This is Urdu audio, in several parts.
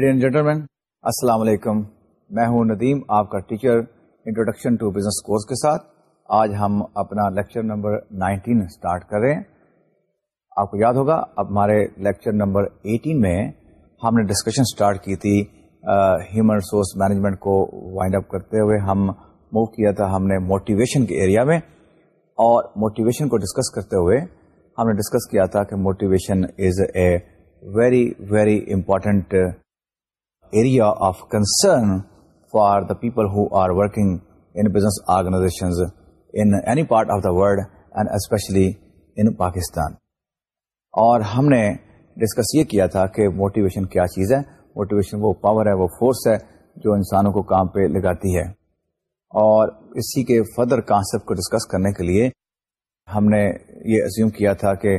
لیڈی جینٹل مین السلام علیکم میں ہوں ندیم آپ کا teacher introduction to business course کے ساتھ آج ہم اپنا لیکچر نمبر نائنٹین اسٹارٹ کر رہے ہیں آپ کو یاد ہوگا اب ہمارے لیکچر نمبر ایٹین میں ہم نے ڈسکشن اسٹارٹ کی تھی ہیومن ریسورس مینجمنٹ کو وائنڈ اپ کرتے ہوئے ہم موو کیا تھا ہم نے موٹیویشن کے ایریا میں اور موٹیویشن کو ڈسکس کرتے ہوئے ہم نے ڈسکس کیا تھا کہ motivation is a very very important area of concern for the people who are working in business organizations in any part of the world and especially in Pakistan اور ہم نے ڈسکس یہ کیا تھا کہ موٹیویشن کیا چیز ہے موٹیویشن وہ پاور ہے وہ فورس ہے جو انسانوں کو کام پہ لگاتی ہے اور اسی کے فردر کانسیپٹ کو ڈسکس کرنے کے لیے ہم نے یہ ازیوم کیا تھا کہ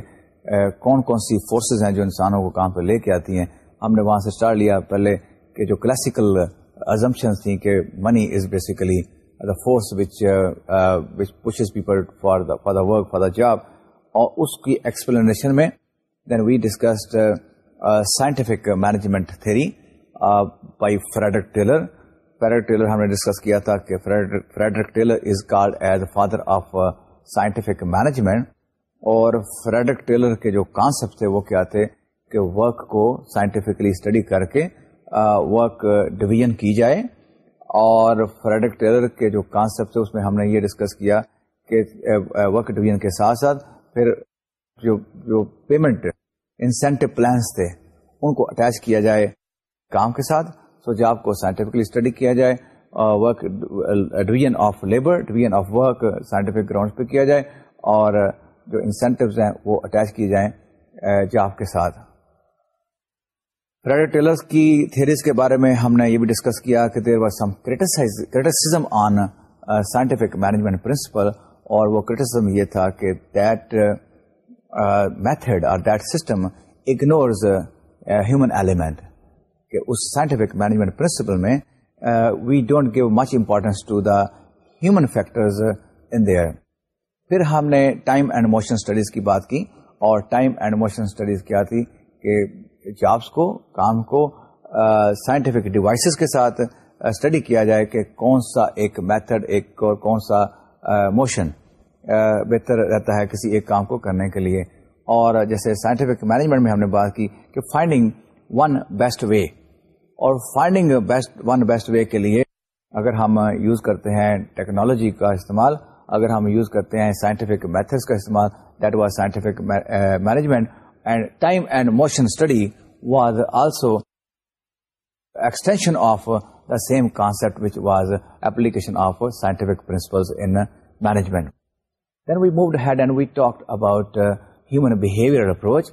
کون کون سی فورسز ہیں جو انسانوں کو کام پہ لے کے آتی ہیں ہم نے وہاں سے اسٹارٹ لیا پہلے کہ جو کلاسیکل ازمپشن uh, تھیں کہ money is basically the force which which pushes people for the for the work for the job اور اس کی ایکسپلینیشن میں then we discussed scientific management theory by Frederick Taylor Frederick Taylor ہم نے ڈسکس کیا تھا کہ Frederick Taylor is called as father of scientific management اور فریڈرک ٹیلر کے جو کانسیپٹ تھے وہ کیا تھے کہ ورک کو سائنٹیفکلی اسٹڈی کر کے ورک ڈویژن کی جائے اور فریڈرک ٹیلر کے جو کانسیپٹ ہے اس میں ہم نے یہ ڈسکس کیا کہ ورک ڈویژن کے ساتھ ساتھ پھر جو جو پیمنٹ انسینٹیو پلانس تھے ان کو اٹیچ کیا جائے کام کے ساتھ سو جاب کو سائنٹیفکلی اسٹڈی کیا جائے work division of labour division of work scientific ground پہ کیا جائے اور جو انسینٹیوز ہیں وہ اٹیچ کیے جائیں جاب کے ساتھ پرائٹ ٹیلرس کی تھیریز کے بارے میں ہم نے یہ بھی ڈسکس کیا کہ there was some on scientific management principle اور وہ کریٹسم یہ تھا کہ دیٹ میتھڈ اور that system ignores human element کہ اس سائنٹیفک مینجمنٹ پرنسپل میں we don't give much importance to the human factors in there پھر ہم نے ٹائم اینڈ موشن اسٹڈیز کی بات کی اور ٹائم اینڈ موشن اسٹڈیز کیا تھی کہ جابس کو کام کو سائنٹیفک uh, ڈیوائسز کے ساتھ اسٹڈی کیا جائے کہ کون سا ایک میتھڈ ایک اور کون سا موشن uh, بہتر رہتا ہے کسی ایک کام کو کرنے کے لیے اور جیسے سائنٹیفک مینجمنٹ میں ہم نے بات کی کہ فائنڈنگ ون بیسٹ وے اور finding best one best way کے لیے اگر ہم یوز کرتے ہیں ٹیکنالوجی کا استعمال اگر ہم یوز کرتے ہیں سائنٹیفک میتھڈس کا استعمال that was scientific management and time and motion study was also extension of the same concept was management. Of scientific moved management and had we talk about human approach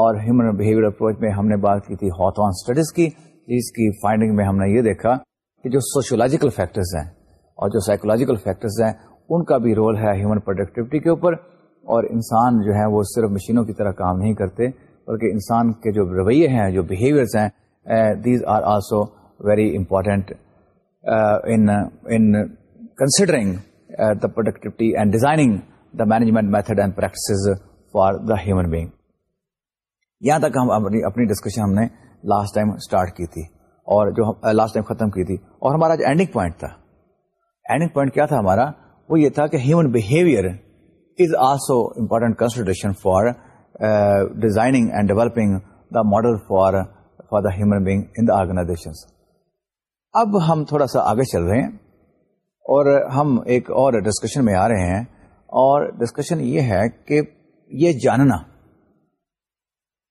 اور ہیومن بہیویئر اپروچ میں ہم نے بات کی تھی اسٹڈیز کی جس کی فائنڈنگ میں ہم نے یہ دیکھا کہ جو سوشولوجیکل فیکٹرز ہیں اور جو سائیکولوجیکل فیکٹرز ہیں ان کا بھی رول ہے ہیومن پروڈکٹیوٹی کے اوپر اور انسان جو ہے وہ صرف مشینوں کی طرح کام نہیں کرتے بلکہ انسان کے جو رویے ہیں جو بہیویئرس ہیں these are also very in considering the productivity and designing the management method and practices for the human being یہاں تک ہم اپنی ڈسکشن ہم نے لاسٹ ٹائم اسٹارٹ کی تھی اور جو لاسٹ ٹائم ختم کی تھی اور ہمارا جو اینڈنگ پوائنٹ تھا اینڈنگ پوائنٹ کیا تھا ہمارا وہ یہ تھا کہ human behaviour also important consideration for designing and developing the model for for the human being in organization اب ہم تھوڑا سا آگے چل رہے ہیں اور ہم ایک اور ڈسکشن میں آ رہے ہیں اور ڈسکشن یہ ہے کہ یہ جاننا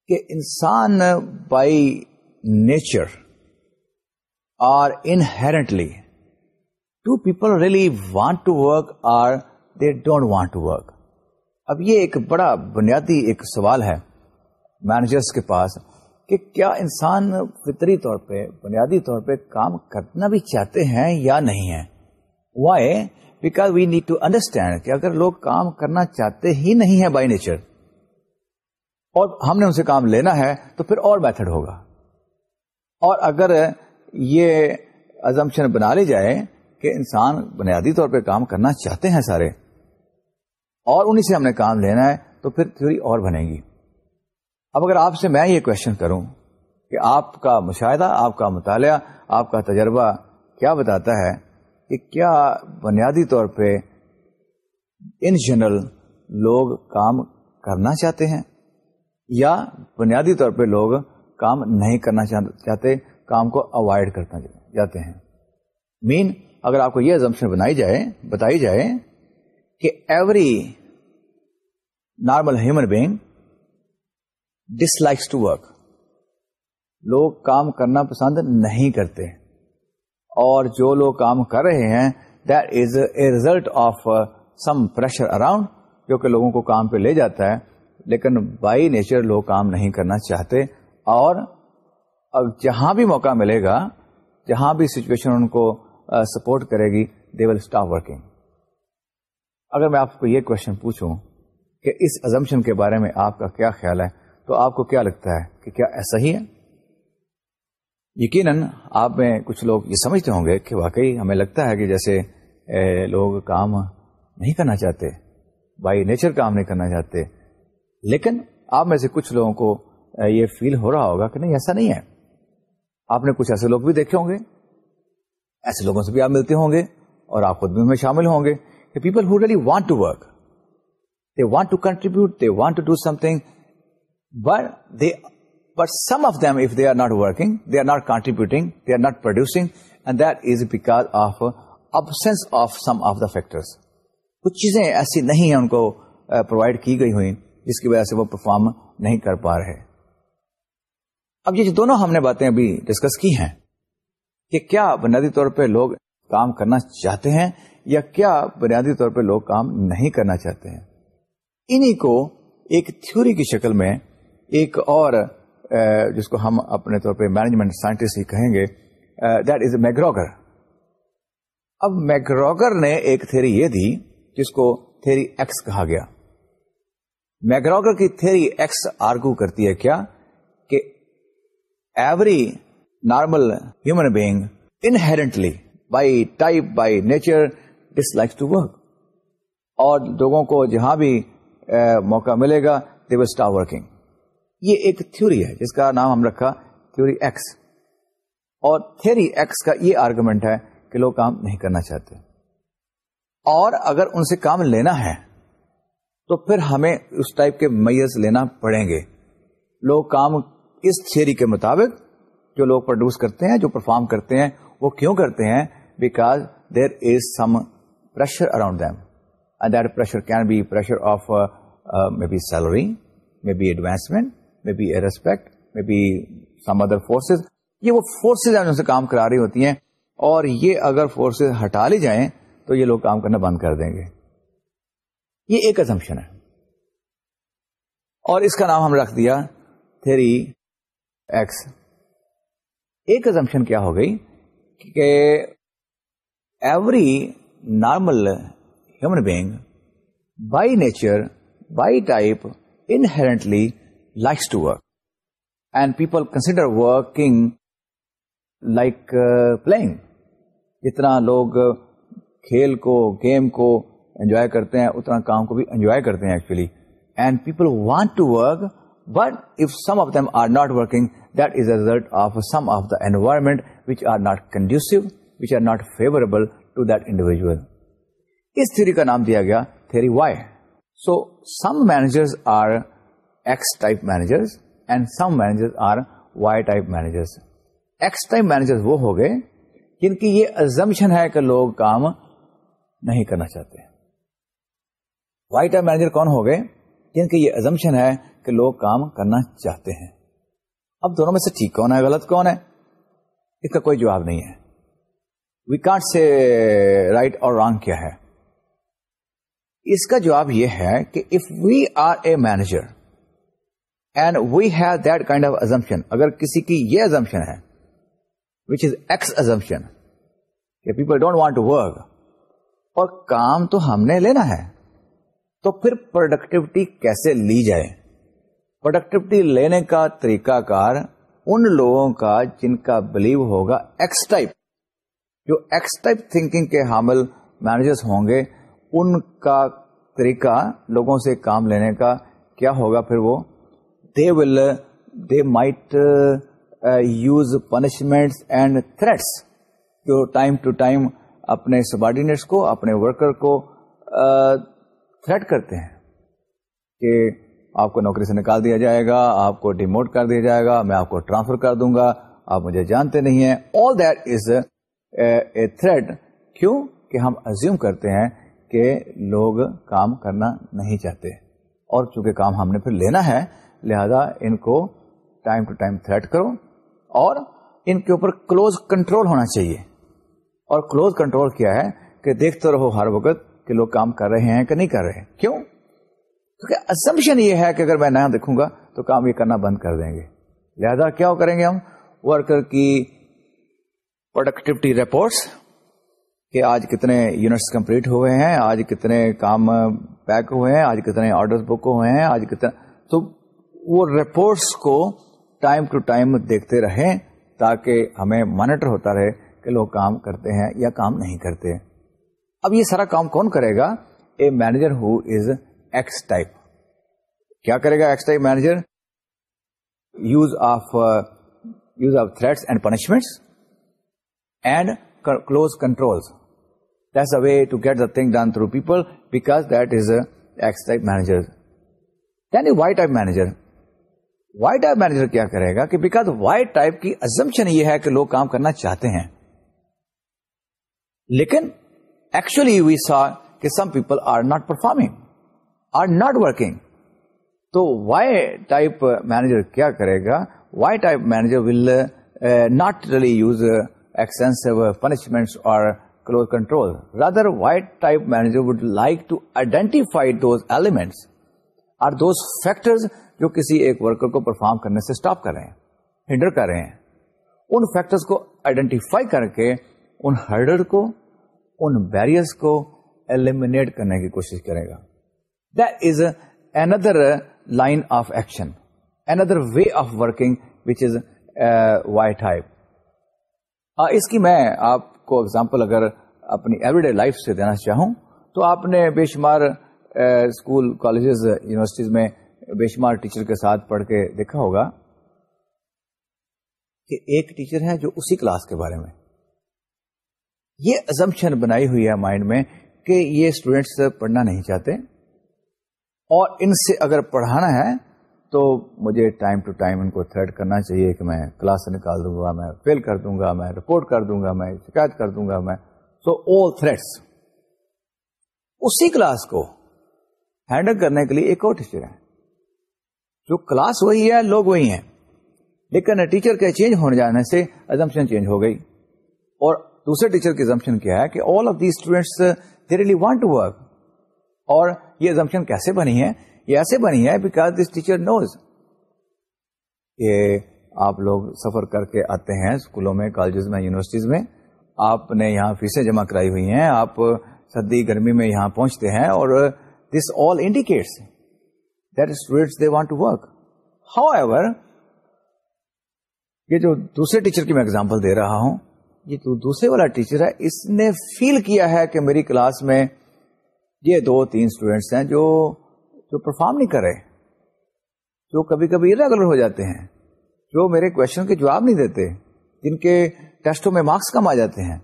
کہ انسان by nature are inherently to people really want to work or they don't want to work اب یہ ایک بڑا بنیادی ایک سوال ہے مینیجرس کے پاس کہ کیا انسان فطری طور پہ بنیادی طور پہ کام کرنا بھی چاہتے ہیں یا نہیں ہے why because we need to understand کہ اگر لوگ کام کرنا چاہتے ہی نہیں ہیں بائی نیچر اور ہم نے ان سے کام لینا ہے تو پھر اور میتھڈ ہوگا اور اگر یہ ازمشن بنا لی جائے کہ انسان بنیادی طور پہ کام کرنا چاہتے ہیں سارے اور انہیں سے ہم نے کام لینا ہے تو پھر تھیوری اور بنے گی اب اگر آپ سے میں یہ کوشچن کروں کہ آپ کا مشاہدہ آپ کا مطالعہ آپ کا تجربہ کیا بتاتا ہے کہ کیا بنیادی طور پہ ان جنرل لوگ کام کرنا چاہتے ہیں یا بنیادی طور پہ لوگ کام نہیں کرنا چاہتے کام کو اوائڈ کرنا چاہتے ہیں مین اگر آپ کو یہ زمشن بنائی جائے بتائی جائے کہ every normal human being dislikes to work لوگ کام کرنا پسند نہیں کرتے اور جو لوگ کام کر رہے ہیں is a result of some pressure around جو کہ لوگوں کو کام پہ لے جاتا ہے لیکن بائی نیچر لوگ کام نہیں کرنا چاہتے اور اب جہاں بھی موقع ملے گا جہاں بھی سچویشن ان کو سپورٹ uh, کرے گی دے ول اسٹاپ ورکنگ اگر میں آپ کو یہ کوشچن پوچھوں کہ اس ازمپشن کے بارے میں آپ کا کیا خیال ہے تو آپ کو کیا لگتا ہے کہ کیا ایسا ہی ہے یقیناً آپ میں کچھ لوگ یہ سمجھتے ہوں گے کہ واقعی ہمیں لگتا ہے کہ جیسے لوگ کام نہیں کرنا چاہتے بائی نیچر کام نہیں کرنا چاہتے لیکن آپ میں سے کچھ لوگوں کو یہ فیل ہو رہا ہوگا کہ نہیں ایسا نہیں ہے آپ نے کچھ ایسے لوگ بھی دیکھے ہوں گے ایسے لوگوں سے بھی آپ ملتے ہوں گے اور آپ خود بھی میں شامل ہوں گے people who really want to work to contributing of absence of some of the factor کچھ چیزیں ایسی نہیں ان کو پرووائڈ uh, کی گئی ہوئی جس کی وجہ سے وہ پرفارم نہیں کر پا رہے اب یہ دونوں ہم نے باتیں ابھی ڈسکس کی ہیں کہ کیا بنیادی طور پہ لوگ کام کرنا چاہتے ہیں یا کیا بنیادی طور پہ لوگ کام نہیں کرنا چاہتے ہیں انہی کو ایک تھیوری کی شکل میں ایک اور جس کو ہم اپنے طور پہ مینجمنٹ سائنٹسٹ ہی کہیں گے دیٹ از میگروگر اب میگروگر نے ایک تھیری یہ دی جس کو تھیری ایکس کہا گیا میگروگر کی تھیری ایکس آرگو کرتی ہے کیا کہ every normal human being inherently by type by nature dislike to work اور لوگوں کو جہاں بھی موقع ملے گا دی اسٹار ورکنگ یہ ایک تھیوری ہے جس کا نام ہم رکھا تھیوری ایکس اور تھیوری ایکس کا یہ آرگومنٹ ہے کہ لوگ کام نہیں کرنا چاہتے اور اگر ان سے کام لینا ہے تو پھر ہمیں اس ٹائپ کے میز لینا پڑیں گے لوگ کام اس تھیوری کے مطابق جو لوگ پروڈیوس کرتے ہیں جو پرفارم کرتے ہیں وہ کیوں کرتے ہیں because there is some pressure around them. And that pressure can be pressure of uh, uh, maybe salary, maybe advancement, maybe a respect, maybe some other forces. یہ وہ فورسز ہیں جن سے کام کرا رہی ہوتی ہیں اور یہ اگر فورسز ہٹا لی جائیں تو یہ لوگ کام کرنا بند کر دیں گے یہ ایک ازمپشن ہے اور اس کا نام ہم رکھ دیا تھری ایکس ایک ازمپشن کیا ہو گئی کہ every normal human being by nature by type inherently likes to work and people consider working like playing جتنا لوگ کھیل کو گیم کو انجوائے کرتے ہیں اتنا کام کو بھی انجوائے کرتے ہیں actually and people want to work but if some of them are not working that is a result of some of the environment which are not conducive which are not favour to that individual us theory کا نام دیا گیا theory Y so some managers are X type managers and some managers are Y type managers X type manager وہ ہو گئے جن کی یہ ازمپشن ہے کہ لوگ کام نہیں کرنا چاہتے وائی ٹائپ مینیجر کون ہو گئے جن کی یہ ازمپشن ہے کہ لوگ کام کرنا چاہتے ہیں اب دونوں میں سے ٹھیک کون ہے غلط کون ہے اس کا کوئی جواب نہیں ہے وی کانٹ سے رائٹ اور رانگ کیا ہے اس کا جواب یہ ہے کہ if we are a manager and we have that kind of assumption اگر کسی کی یہ ازمپشن ہے وچ از ایکس ازمپشن کہ people don't want to work اور کام تو ہم نے لینا ہے تو پھر پروڈکٹیوٹی کیسے لی جائے پروڈکٹیوٹی لینے کا طریقہ کار ان لوگوں کا جن کا بلیو ہوگا ایکس ٹائپ جو ایکس ٹائپ تھنکنگ کے حامل مینیجرس ہوں گے ان کا طریقہ لوگوں سے کام لینے کا کیا ہوگا پھر وہ they will they might use punishment and threats جو ٹائم ٹو ٹائم اپنے سبارڈینیٹس کو اپنے ورکر کو تھریٹ uh, کرتے ہیں کہ آپ کو نوکری سے نکال دیا جائے گا آپ کو ڈیموٹ کر دیا جائے گا میں آپ کو ٹرانسفر کر دوں گا آپ مجھے جانتے نہیں ہیں آل دیٹ از تھریٹ کیوں کہ ہم ازیوم کرتے ہیں کہ لوگ کام کرنا نہیں چاہتے اور چونکہ کام ہم نے پھر لینا ہے لہذا ان کو ٹائم ٹو ٹائم تھریٹ کرو اور ان کے اوپر کلوز کنٹرول ہونا چاہیے اور کلوز کنٹرول کیا ہے کہ دیکھتے رہو ہر وقت کہ لوگ کام کر رہے ہیں کہ نہیں کر رہے کیوں کیونکہ یہ ہے کہ اگر میں نیا دیکھوں گا تو کام یہ کرنا بند کر دیں گے لہذا کیا کریں گے ہم ورکر کی پروڈکٹیوٹی رپورٹس کہ آج کتنے یونٹس کمپلیٹ ہوئے ہیں آج کتنے کام پیک ہوئے ہیں آج کتنے آرڈر بک ہوئے ہیں آج کتنے تو وہ رپورٹس کو ٹائم ٹو ٹائم دیکھتے رہیں تاکہ ہمیں مانیٹر ہوتا رہے کہ لوگ کام کرتے ہیں یا کام نہیں کرتے اب یہ سارا کام کون کرے گا a manager who is X type کیا کرے گا X type manager use of use of threats and punishments and close control that's a way to get the thing done through people because that is X type manager Y type manager Y type manager کیا کرے گا کہ بیکاز ٹائپ کی ازمپشن یہ ہے کہ لوگ کام کرنا چاہتے ہیں لیکن ایکچولی وی سا کہ some people are not performing or not working تو وائی ٹائپ مینیجر کیا کرے گا Y type manager will not really use extensive punishments or close control. Rather, white type manager would like to identify those elements or those factors جو کسی ایک ورکر کو پرفارم کرنے سے اسٹاپ کر رہے ہیں ہنڈر کر رہے ہیں ان فیکٹرز کو آئیڈینٹیفائی کر کے ان ہرڈر کو ان بیریئرس کو ایلیمنیٹ کرنے کی کوشش کرے گا the is another line of action another way of working which is Y type اس کی میں آپ کو اگزامپل اگر اپنی ایوری ڈے لائف سے دینا چاہوں تو آپ نے بے شمار اسکول کالجز یونیورسٹیز میں بے شمار ٹیچر کے ساتھ پڑھ کے دیکھا ہوگا کہ ایک ٹیچر ہے جو اسی کلاس کے بارے میں یہ ازمپشن بنائی ہوئی ہے مائنڈ میں کہ یہ اسٹوڈینٹس پڑھنا نہیں چاہتے اور ان سے اگر پڑھانا ہے تو مجھے ٹائم ٹو ٹائم ان کو تھریڈ کرنا چاہیے کہ میں کلاس سے نکال دوں گا میں فیل کر دوں گا میں رپورٹ کر دوں گا میں شکایت کر دوں گا میں سو آل تھریڈس اسی کلاس کو ہینڈل کرنے کے لیے ایک اور ٹیچر ہے جو کلاس وہی ہے لوگ وہی ہیں لیکن ٹیچر کے چینج ہونے جانے سے ایزمپشن چینج ہو گئی اور دوسرے ٹیچر کی ایزمپشن کیا ہے کہ all of the students they really want to work اور یہ ایزمپشن کیسے بنی ہے یہ ایسے بنی ہے بیکاز دس ٹیچر نوز یہ آپ لوگ سفر کر کے آتے ہیں اسکولوں میں کالجز میں یونیورسٹیز میں آپ نے یہاں فیسیں جمع کرائی ہوئی ہیں آپ سردی گرمی میں یہاں پہنچتے ہیں اور this all indicates that students they want to work however یہ جو دوسرے ٹیچر کی میں اگزامپل دے رہا ہوں یہ جو دوسرے والا ٹیچر ہے اس نے فیل کیا ہے کہ میری کلاس میں یہ دو تین اسٹوڈینٹس ہیں جو جو پرفارم نہیں کر رہے جو کبھی کبھی اریگولر ہو جاتے ہیں جو میرے کوشچن کے جواب نہیں دیتے جن کے ٹیسٹوں میں مارکس کم آ جاتے ہیں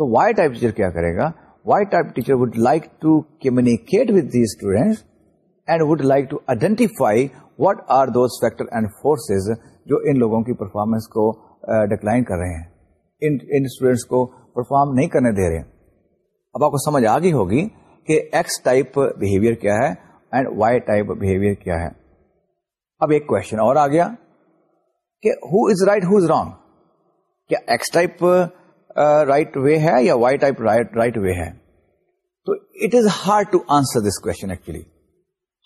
تو وائی ٹائپ ٹیچر کیا کرے گا Y type teacher would like to communicate with the students and would like to identify what are those factor and forces جو ان لوگوں کی پرفارمنس کو ڈکلائن کر رہے ہیں ان اسٹوڈینٹس کو پرفارم نہیں کرنے دے رہے اب آپ کو سمجھ آ گئی ہوگی کہ ایکس ٹائپ بہیویئر کیا ہے اینڈ وائی ٹائپ بہیویئر کیا ہے اب ایک کوشچن اور آ گیا کہ who is right who is wrong کیا ایکس ٹائپ رائٹ وے ہے یا وائی ٹائپ رائٹ وے ہے تو it is hard to answer this question actually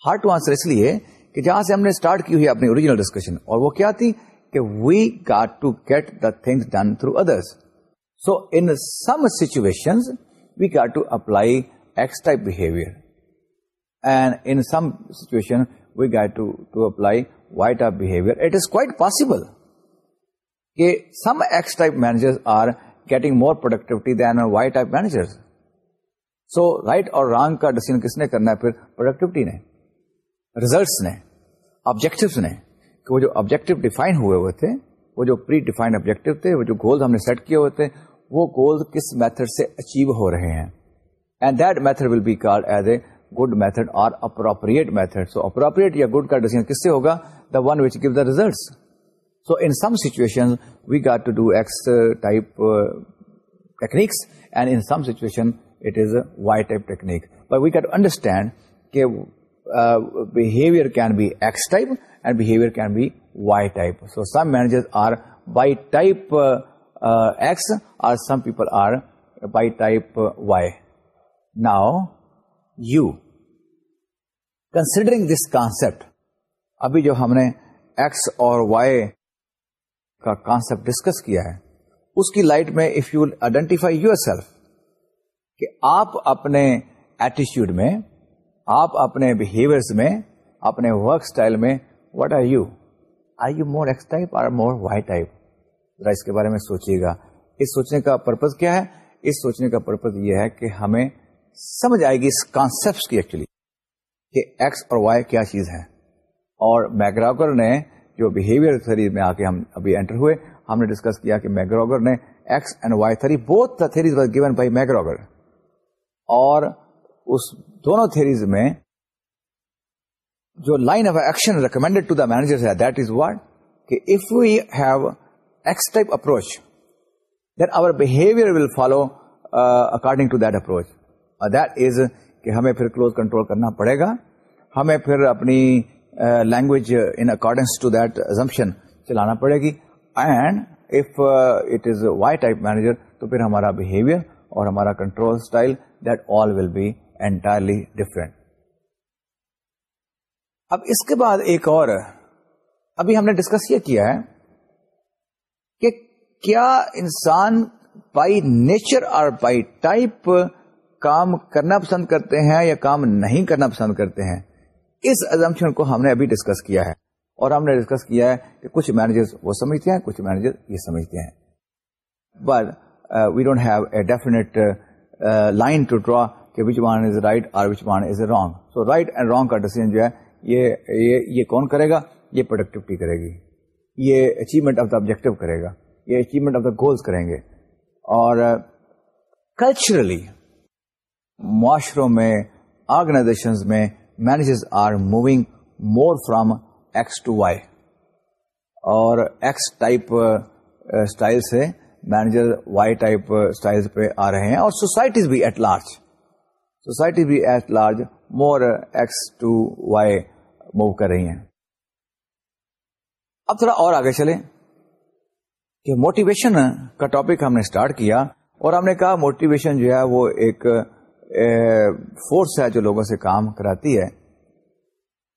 hard to answer اس لیے کہ جہاں سے ہم نے اسٹارٹ کی ہوئی اپنی اوریجنل ڈسکشن اور وہ کیا تھی کہ we got to get the thing done through others so in some situation we got to apply some X type manager are getting more productivity than وائیجر so right اور رانگ کا ڈیسیزن کس نے کرنا ہے پھر پروڈکٹیوٹی نے ریزلٹس نے آبجیکٹوس نے ڈیفائن ہوئے ہوئے تھے وہ جو پی ڈیفائنڈ آبجیکٹو تھے وہ جو گول ہم نے سیٹ کیے ہوئے تھے وہ گول کس میتھڈ سے اچیو ہو رہے ہیں and that method will be called as a good method اور اپروپریٹ میتھڈ سو اپروپریٹ یا گڈ کا ڈیسیزن کس سے ہوگا the the one which gave results so in some situation we got to do X type techniques and in some situation it is Y type technique but we get understand کہ behaviour can be X type and behaviour can be Y type so some manager are by type X are some people are by type Y now you considering this concept ابھی جو ہم نے ایکس اور وائی کا کانسپٹ ڈسکس کیا ہے اس کی لائٹ میں if you identify you self کہ آپ اپنے ایٹیچیوڈ میں آپ اپنے بہیویئر میں اپنے ورک اسٹائل میں what are you are you more X type are more Y type ذرا اس کے بارے میں سوچیے گا اس سوچنے کا پرپز کیا ہے اس سوچنے کا پرپز یہ ہے کہ ہمیں سمجھ آئے گی اس کانسیپٹ کی ایکچولی کہ ایکس اور وائی کیا چیز ہے اور میگراگر نے جو بہیویئر تھری میں آ کے ہم ابھی انٹر ہوئے ہم نے ڈسکس کیا کہ میگراگر نے ایکس اینڈ وائی تھری بہت theories was given by McGregor اور اس دونوں تھریز میں جو line of action recommended to the manager ہے دیٹ از واٹ کہ if you have X type approach then our behaviour will follow according to that approach that is کہ ہمیں پھر کلوز کنٹرول کرنا پڑے گا ہمیں پھر اپنی language in accordance to assumption چلانا پڑے گی and if it is Y type manager تو پھر ہمارا بہیویئر اور ہمارا control style that all will be entirely different اب اس کے بعد ایک اور ابھی ہم نے ڈسکس یہ کیا ہے کہ کیا انسان بائی نیچر اور بائی ٹائپ کام کرنا پسند کرتے ہیں یا کام نہیں کرنا پسند کرتے ہیں اس ازمپشن کو ہم نے ابھی ڈسکس کیا ہے اور ہم نے ڈسکس کیا ہے کہ کچھ مینیجر وہ سمجھتے ہیں کچھ مینیجر یہ سمجھتے ہیں but we don't have a definite line to draw کہ وچ وارن از رائٹ اور which is a wrong so right and wrong کا ڈیسیزن جو ہے یہ یہ یہ کون کرے گا یہ پروڈکٹیوٹی کرے گی یہ اچیومنٹ آف دا آبجیکٹو کرے گا یہ اچیومنٹ آف دا گولس کریں گے اور کلچرلی uh, معاشروں میں آرگنائزیشن میں manager are moving more from X to Y اور ایکس ٹائپ اسٹائل سے مینیجر وائی ٹائپ اسٹائل پہ آ رہے ہیں اور سوسائٹیز بھی ایٹ لارج سوسائٹی بھی at large more X to Y move کر رہی ہیں اب تھوڑا اور آگے چلے کہ موٹیویشن کا ٹاپک ہم نے اسٹارٹ کیا اور ہم نے کہا موٹیویشن جو ہے وہ ایک فورس ہے جو لوگوں سے کام کراتی ہے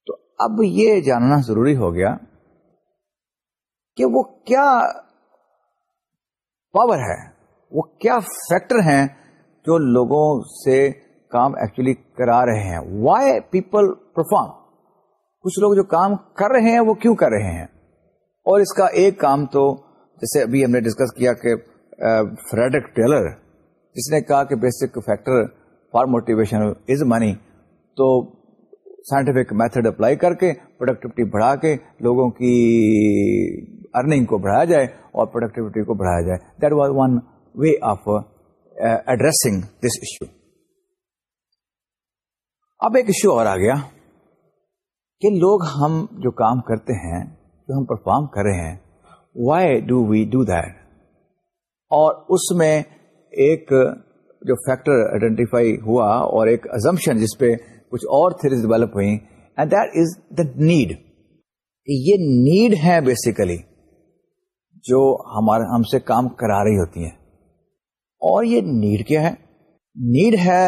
تو اب یہ جاننا ضروری ہو گیا کہ وہ کیا پاور ہے وہ کیا فیکٹر ہیں جو لوگوں سے کام ایکچولی کرا رہے ہیں وائی پیپل پرفارم کچھ لوگ جو کام کر رہے ہیں وہ کیوں کر رہے ہیں اور اس کا ایک کام تو جیسے ابھی ہم نے ڈسکس کیا کہ فریڈرک ٹیلر جس نے کہا کہ basic factor for motivation is money تو سائنٹیفک میتھڈ اپلائی کر کے پروڈکٹیوٹی بڑھا کے لوگوں کی ارننگ کو بڑھایا جائے اور پروڈکٹیوٹی کو بڑھایا جائے that was one way of addressing this issue اب ایک ایشو اور آ گیا کہ لوگ ہم جو کام کرتے ہیں جو ہم پرفارم کر رہے ہیں why do we do that اور اس میں ایک جو فیکٹر آئیڈینٹیفائی ہوا اور ایک ازمپشن جس پہ کچھ اور تھریز ڈیولپ ہوئی دیٹ از دا نیڈ یہ نیڈ ہے بیسیکلی جو ہمارے ہم سے کام کرا رہی ہوتی ہیں اور یہ نیڈ کیا ہے نیڈ ہے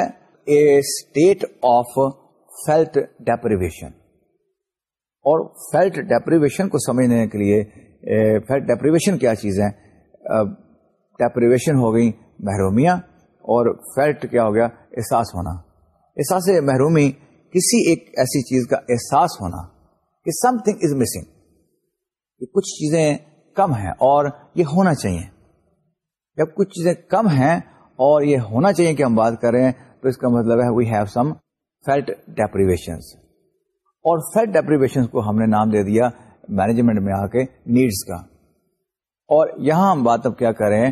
a state of felt deprivation اور فیلٹ ڈیپریویشن کو سمجھنے کے لیے فیلٹ ڈیپریویشن کیا چیز ہے ڈیپریویشن ہو گئی محرومیاں اور فیلٹ کیا ہو گیا احساس ہونا احساس محرومی کسی ایک ایسی چیز کا احساس ہونا کہ سم تھنگ از مسنگ کچھ چیزیں کم ہیں اور یہ ہونا چاہیے جب کچھ چیزیں کم ہیں اور یہ ہونا چاہیے کہ ہم بات کریں تو اس کا مطلب ہے we have some felt deprivation کو ہم نے نام دے دیا مینجمنٹ میں آ کے نیڈس کا اور یہاں ہم بات اب کیا کریں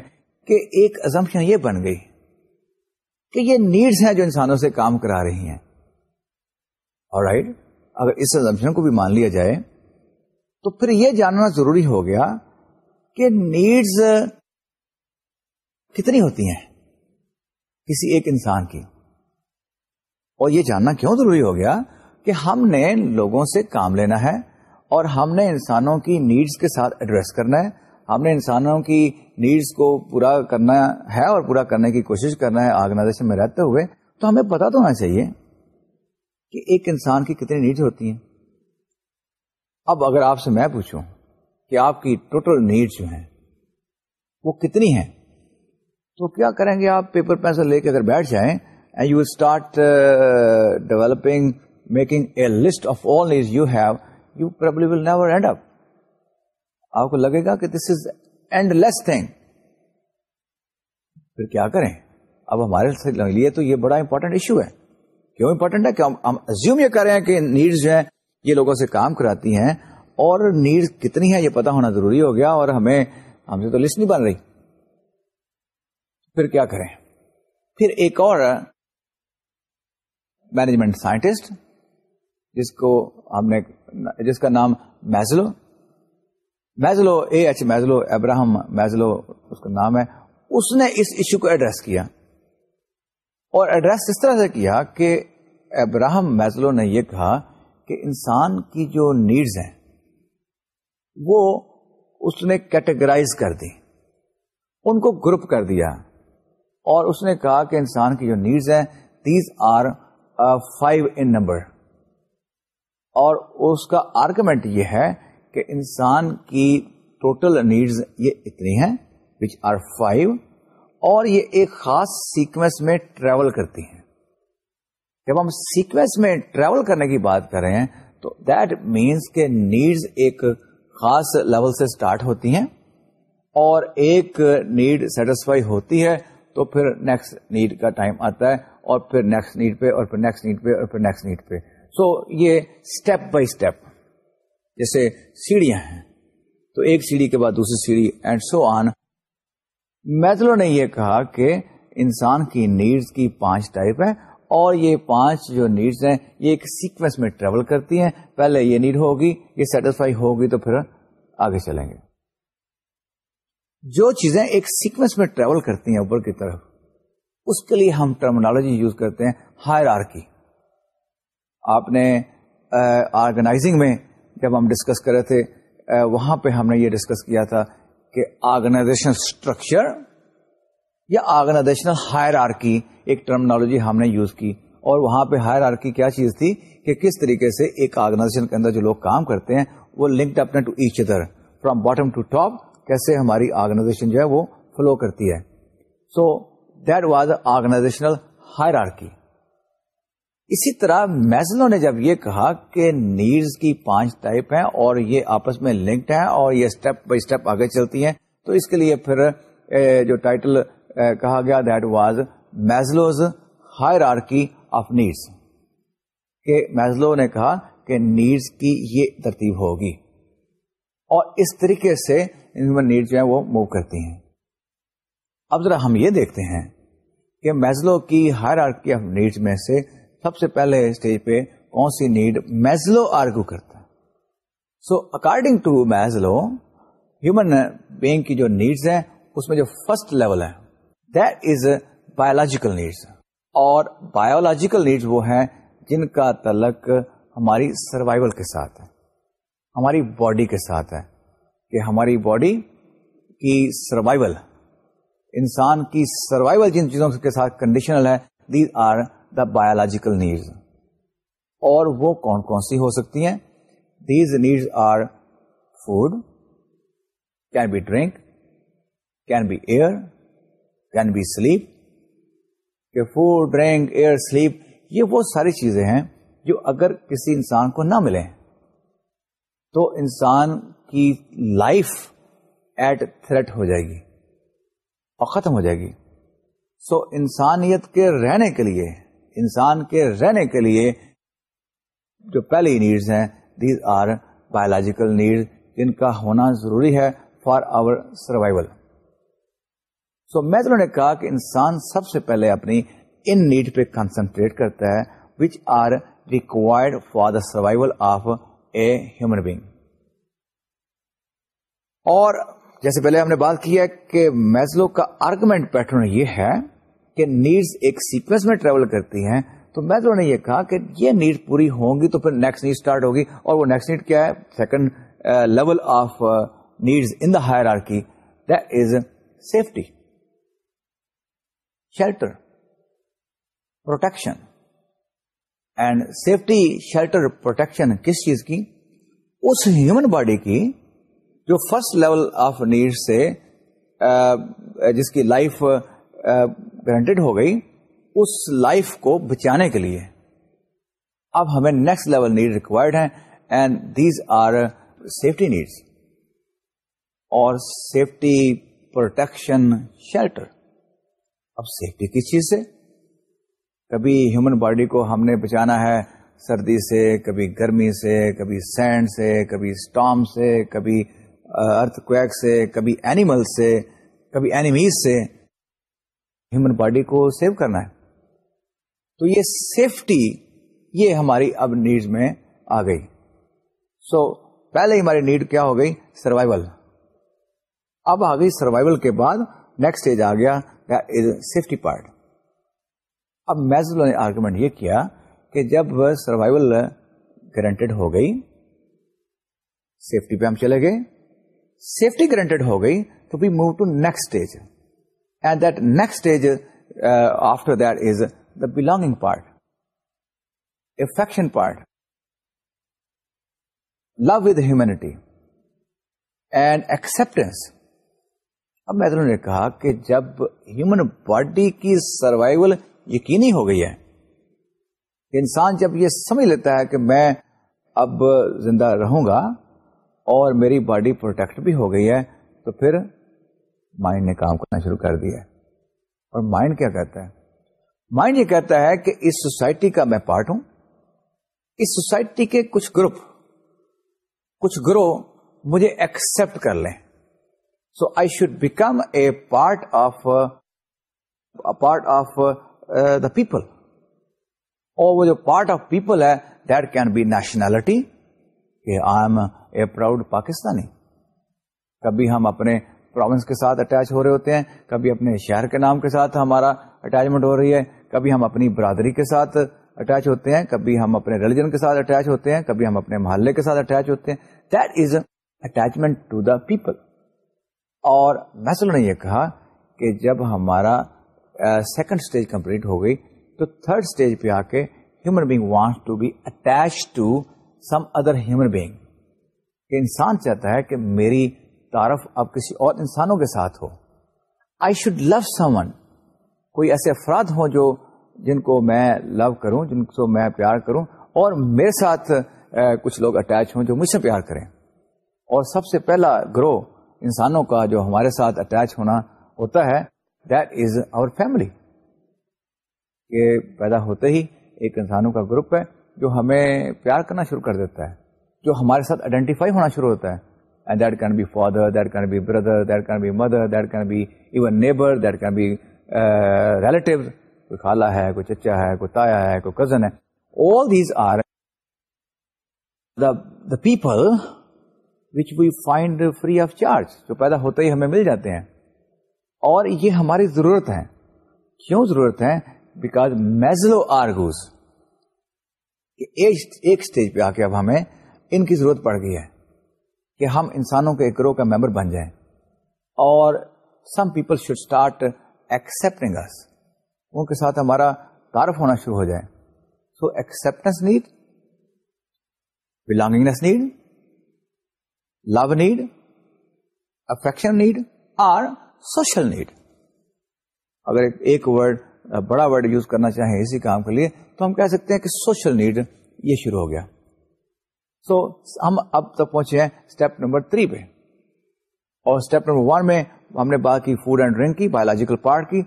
کہ ایک ازمشن یہ بن گئی کہ یہ نیڈز ہیں جو انسانوں سے کام کرا رہی ہیں اور رائٹ اگر اس ازمپشن کو بھی مان لیا جائے تو پھر یہ جاننا ضروری ہو گیا کہ نیڈز کتنی ہوتی ہیں کسی ایک انسان کی اور یہ جاننا کیوں ضروری ہو گیا کہ ہم نے لوگوں سے کام لینا ہے اور ہم نے انسانوں کی نیڈز کے ساتھ ایڈریس کرنا ہے ہم نے انسانوں کی نیڈس کو پورا کرنا ہے اور پورا کرنے کی کوشش کرنا ہے آرگنائزیشن میں رہتے ہوئے تو ہمیں پتا تو ہونا چاہیے کہ ایک انسان کی کتنی نیڈز ہوتی ہیں اب اگر آپ سے میں پوچھوں کہ آپ کی ٹوٹل نیڈز جو ہیں وہ کتنی ہیں تو کیا کریں گے آپ پیپر پینسل لے کے اگر بیٹھ جائیں and you start developing making a list of all needs you have you probably will never end up آپ کو لگے گا کہ this is endless thing پھر کیا کریں اب ہمارے لیے تو یہ بڑا امپورٹینٹ ایشو ہے کیوں امپورٹنٹ کر رہے ہیں کہ نیڈ جو ہیں یہ لوگوں سے کام کراتی ہیں اور نیڈ کتنی ہے یہ پتا ہونا ضروری ہو گیا اور ہمیں ہم سے تو لسٹ نہیں بن رہی پھر کیا کریں پھر ایک اور مینجمنٹ سائنٹسٹ جس کو ہم نے جس کا نام Maslow Maslow A H Maslow Abraham Maslow اس کا نام ہے اس نے اس ایشو کو ایڈریس کیا اور ایڈریس اس طرح سے کیا کہ ابراہم میزلو نے یہ کہا کہ انسان کی جو نیڈز ہیں وہ اس نے کیٹیگرائز کر دی ان کو گروپ کر دیا اور اس نے کہا کہ انسان کی جو نیڈز ہیں these are five in number اور اس کا آرگومنٹ یہ ہے کہ انسان کی ٹوٹل نیڈز یہ اتنی ہیں وچ آر فائیو اور یہ ایک خاص سیکوینس میں ٹریول کرتی ہیں جب ہم سیکوینس میں ٹریول کرنے کی بات کر رہے ہیں تو دیٹ مینس کہ نیڈز ایک خاص لیول سے اسٹارٹ ہوتی ہیں اور ایک نیڈ سیٹسفائی ہوتی ہے تو پھر نیکسٹ نیڈ کا ٹائم آتا ہے اور پھر نیکسٹ نیڈ پہ اور پھر نیکسٹ نیڈ پہ اور پھر نیکسٹ نیڈ پہ سو so, یہ اسٹیپ بائی اسٹیپ جیسے سیڑھیاں ہیں تو ایک سیڑھی کے بعد دوسری سیڑھی اینڈ سو آن میتلو نے یہ کہا کہ انسان کی نیڈز کی پانچ ٹائپ ہے اور یہ پانچ جو نیڈز ہیں یہ ایک سیکوینس میں ٹریول کرتی ہیں پہلے یہ نیڈ ہوگی یہ سیٹسفائی ہوگی تو پھر آگے چلیں گے جو چیزیں ایک سیکوینس میں ٹریول کرتی ہیں اوپر کی طرف اس کے لیے ہم ٹرمنالوجی یوز کرتے ہیں ہائر آرکی آپ نے آرگنائزنگ میں جب ہم ڈسکس کرے تھے وہاں پہ ہم نے یہ ڈسکس کیا تھا کہ آرگنائزیشنل اسٹرکچر یا آرگنائزیشنل ہائر آرکی ایک ٹرمنالوجی ہم نے یوز کی اور وہاں پہ ہائر آرکی کیا چیز تھی کہ کس طریقے سے ایک آرگنائزیشن کے اندر جو لوگ کام کرتے ہیں وہ لنکڈ اپنے فرام باٹم ٹو ٹاپ کیسے ہماری آرگنائزیشن جو ہے وہ فلو کرتی ہے so that was organizational hierarchy اسی طرح میزلو نے جب یہ کہا کہ نیڈز کی پانچ ٹائپ ہیں اور یہ آپس میں لنکڈ ہیں اور یہ اسٹیپ بائی اسٹیپ آگے چلتی ہیں تو اس کے لیے پھر جو ٹائٹل کہا گیا that was Maslow's hierarchy of needs کہ میزلو نے کہا کہ نیڈز کی یہ ترتیب ہوگی اور اس طریقے سے نیڈ جو ہیں وہ موو کرتی ہیں اب ذرا ہم یہ دیکھتے ہیں کہ میزلو کی ہائر آرکی آف نیڈز میں سے سب سے پہلے اسٹیج پہ کون سی نیڈ میزلو آرگو کرتا ہے so according to Maslow human being کی جو نیڈز ہیں اس میں جو فرسٹ لیول ہے دیٹ از بایولوجیکل نیڈس اور بایولوجیکل نیڈز وہ ہیں جن کا تعلق ہماری سروائول کے ساتھ ہے ہماری باڈی کے ساتھ ہے کہ ہماری باڈی کی سروائول انسان کی سروائول جن چیزوں کے ساتھ کنڈیشنل ہے these are the biological needs اور وہ کون کون سی ہو سکتی ہیں these needs are food can be drink can be air can be sleep کہ فوڈ ڈرنک ایئر سلیپ یہ وہ ساری چیزیں ہیں جو اگر کسی انسان کو نہ ملے تو انسان کی لائف ایٹ تھریٹ ہو جائے گی اور ختم ہو جائے گی سو so, انسانیت کے رہنے کے لیے انسان کے رہنے کے لیے جو پہلی نیڈز ہیں دیز آر بایولوجیکل نیڈ جن کا ہونا ضروری ہے فار آور سروائول سو نے کہا کہ انسان سب سے پہلے اپنی ان نیڈ پہ کنسنٹریٹ کرتا ہے which are required for the survival of a human being اور جیسے پہلے ہم نے بات کی ہے کہ میزلو کا آرگومنٹ پیٹرن یہ ہے کہ نیڈز ایک سیکوینس میں ٹریول کرتی ہیں تو میں تو نے یہ کہا کہ یہ نیڈ پوری ہوں گی تو پھر نیکسٹ نیڈ اسٹارٹ ہوگی اور وہ نیکسٹ نیڈ کیا ہے second level of needs in the hierarchy this safety shelter protection and safety shelter protection کس چیز کی اس ہیومن باڈی کی جو فرسٹ لیول آف نیڈ سے uh, جس کی لائف گرانٹیڈ ہو گئی اس لائف کو بچانے کے لیے اب ہمیں نیکسٹ لیول نیڈ ریکوائرڈ ہیں and these are safety needs اور سیفٹی پروٹیکشن شیلٹر اب سیفٹی کس چیز سے کبھی ہیومن باڈی کو ہم نے بچانا ہے سردی سے کبھی گرمی سے کبھی سینڈ سے کبھی اسٹام سے کبھی ارتھ کویک سے کبھی اینیمل سے کبھی اینیمیز سے ہیومن باڈی کو سیو کرنا ہے تو یہ سیفٹی یہ ہماری اب نیڈ میں آ گئی سو so, پہلے ہماری نیڈ کیا ہو گئی سروائول اب آ گئی سروائول کے بعد نیکسٹ اسٹیج آ گیا سیفٹی پارٹ اب میزلو نے آرگومنٹ یہ کیا کہ جب سروائول گرنٹڈ ہو گئی سیفٹی پہ ہم چلے گئے سیفٹی گرنٹڈ ہو گئی تو move to next stage after the belonging part affection part love with humanity and acceptance اب میں نے کہا کہ جب ہیومن باڈی کی سروائول یقینی ہو گئی ہے انسان جب یہ سمجھ لیتا ہے کہ میں اب زندہ رہوں گا اور میری باڈی پروٹیکٹ بھی ہو گئی ہے تو پھر مائنڈ نے کام کرنا شروع کر دیا اور مائنڈ کیا کہتا ہے مائنڈ یہ کہتا ہے کہ اس سوسائٹی کا میں پارٹ ہوں اس سوسائٹی کے کچھ گروپ کچھ گروہ مجھے ایکسپٹ کر لیں so I should become a part of part of the people اور وہ جو پارٹ آف پیپل ہے دیٹ کین بی نیشنلٹی کہ I am a proud Pakistani کبھی ہم اپنے پروونس کے ساتھ اٹیچ ہو رہے ہوتے ہیں کبھی اپنے شہر کے نام کے ساتھ ہمارا اٹیچمنٹ ہو رہی ہے کبھی ہم اپنی برادری کے ساتھ اٹیچ ہوتے ہیں کبھی ہم اپنے ریلیجن کے ساتھ اٹیچ ہوتے ہیں کبھی ہم اپنے محلے کے ساتھ اٹیچ ہوتے ہیں that is attachment to the people اور نے یہ کہا کہ جب ہمارا سیکنڈ اسٹیج کمپلیٹ ہو گئی تو تھرڈ اسٹیج پہ آ کے human being want to be attach to some other human being انسان چاہتا ہے کہ میری تعارف آپ کسی اور انسانوں کے ساتھ ہو I should love someone کوئی ایسے افراد ہوں جو جن کو میں لو کروں جن کو میں پیار کروں اور میرے ساتھ کچھ لوگ اٹیچ ہوں جو مجھ سے پیار کریں اور سب سے پہلا گروہ انسانوں کا جو ہمارے ساتھ اٹیچ ہونا ہوتا ہے دیٹ از آور فیملی کہ پیدا ہوتے ہی ایک انسانوں کا گروپ ہے جو ہمیں پیار کرنا شروع کر دیتا ہے جو ہمارے ساتھ آئیڈینٹیفائی ہونا شروع ہوتا ہے can can be uh, relatives. کوئی خالہ ہے کوئی چچا ہے کوئی تایا ہے کوئی کزن ہے all these are the people which we find free of charge جو پیدا ہوتے ہی ہمیں مل جاتے ہیں اور یہ ہماری ضرورت ہے کیوں ضرورت ہے بیکاز میزلو آرگوز ایک اسٹیج پہ آ کے اب ہمیں ان کی ضرورت پڑ گئی ہے کہ ہم انسانوں کے گروہ کا ممبر بن جائیں اور some people should start accepting ان کے ساتھ ہمارا تعارف ہونا شروع ہو جائے so acceptance need belongingness need love need affection need are social need اگر ایک ورڈ بڑا ورڈ یوز کرنا چاہیں اسی کام کے لیے تو ہم کہہ سکتے ہیں کہ سوشل نیڈ یہ شروع ہو گیا سو ہم اب تک پہنچے ہیں اسٹیپ نمبر تھری پہ اور اسٹیپ نمبر ون میں ہم نے بات کی فوڈ اینڈ ڈرنک کی بایولوجیکل پارٹ کی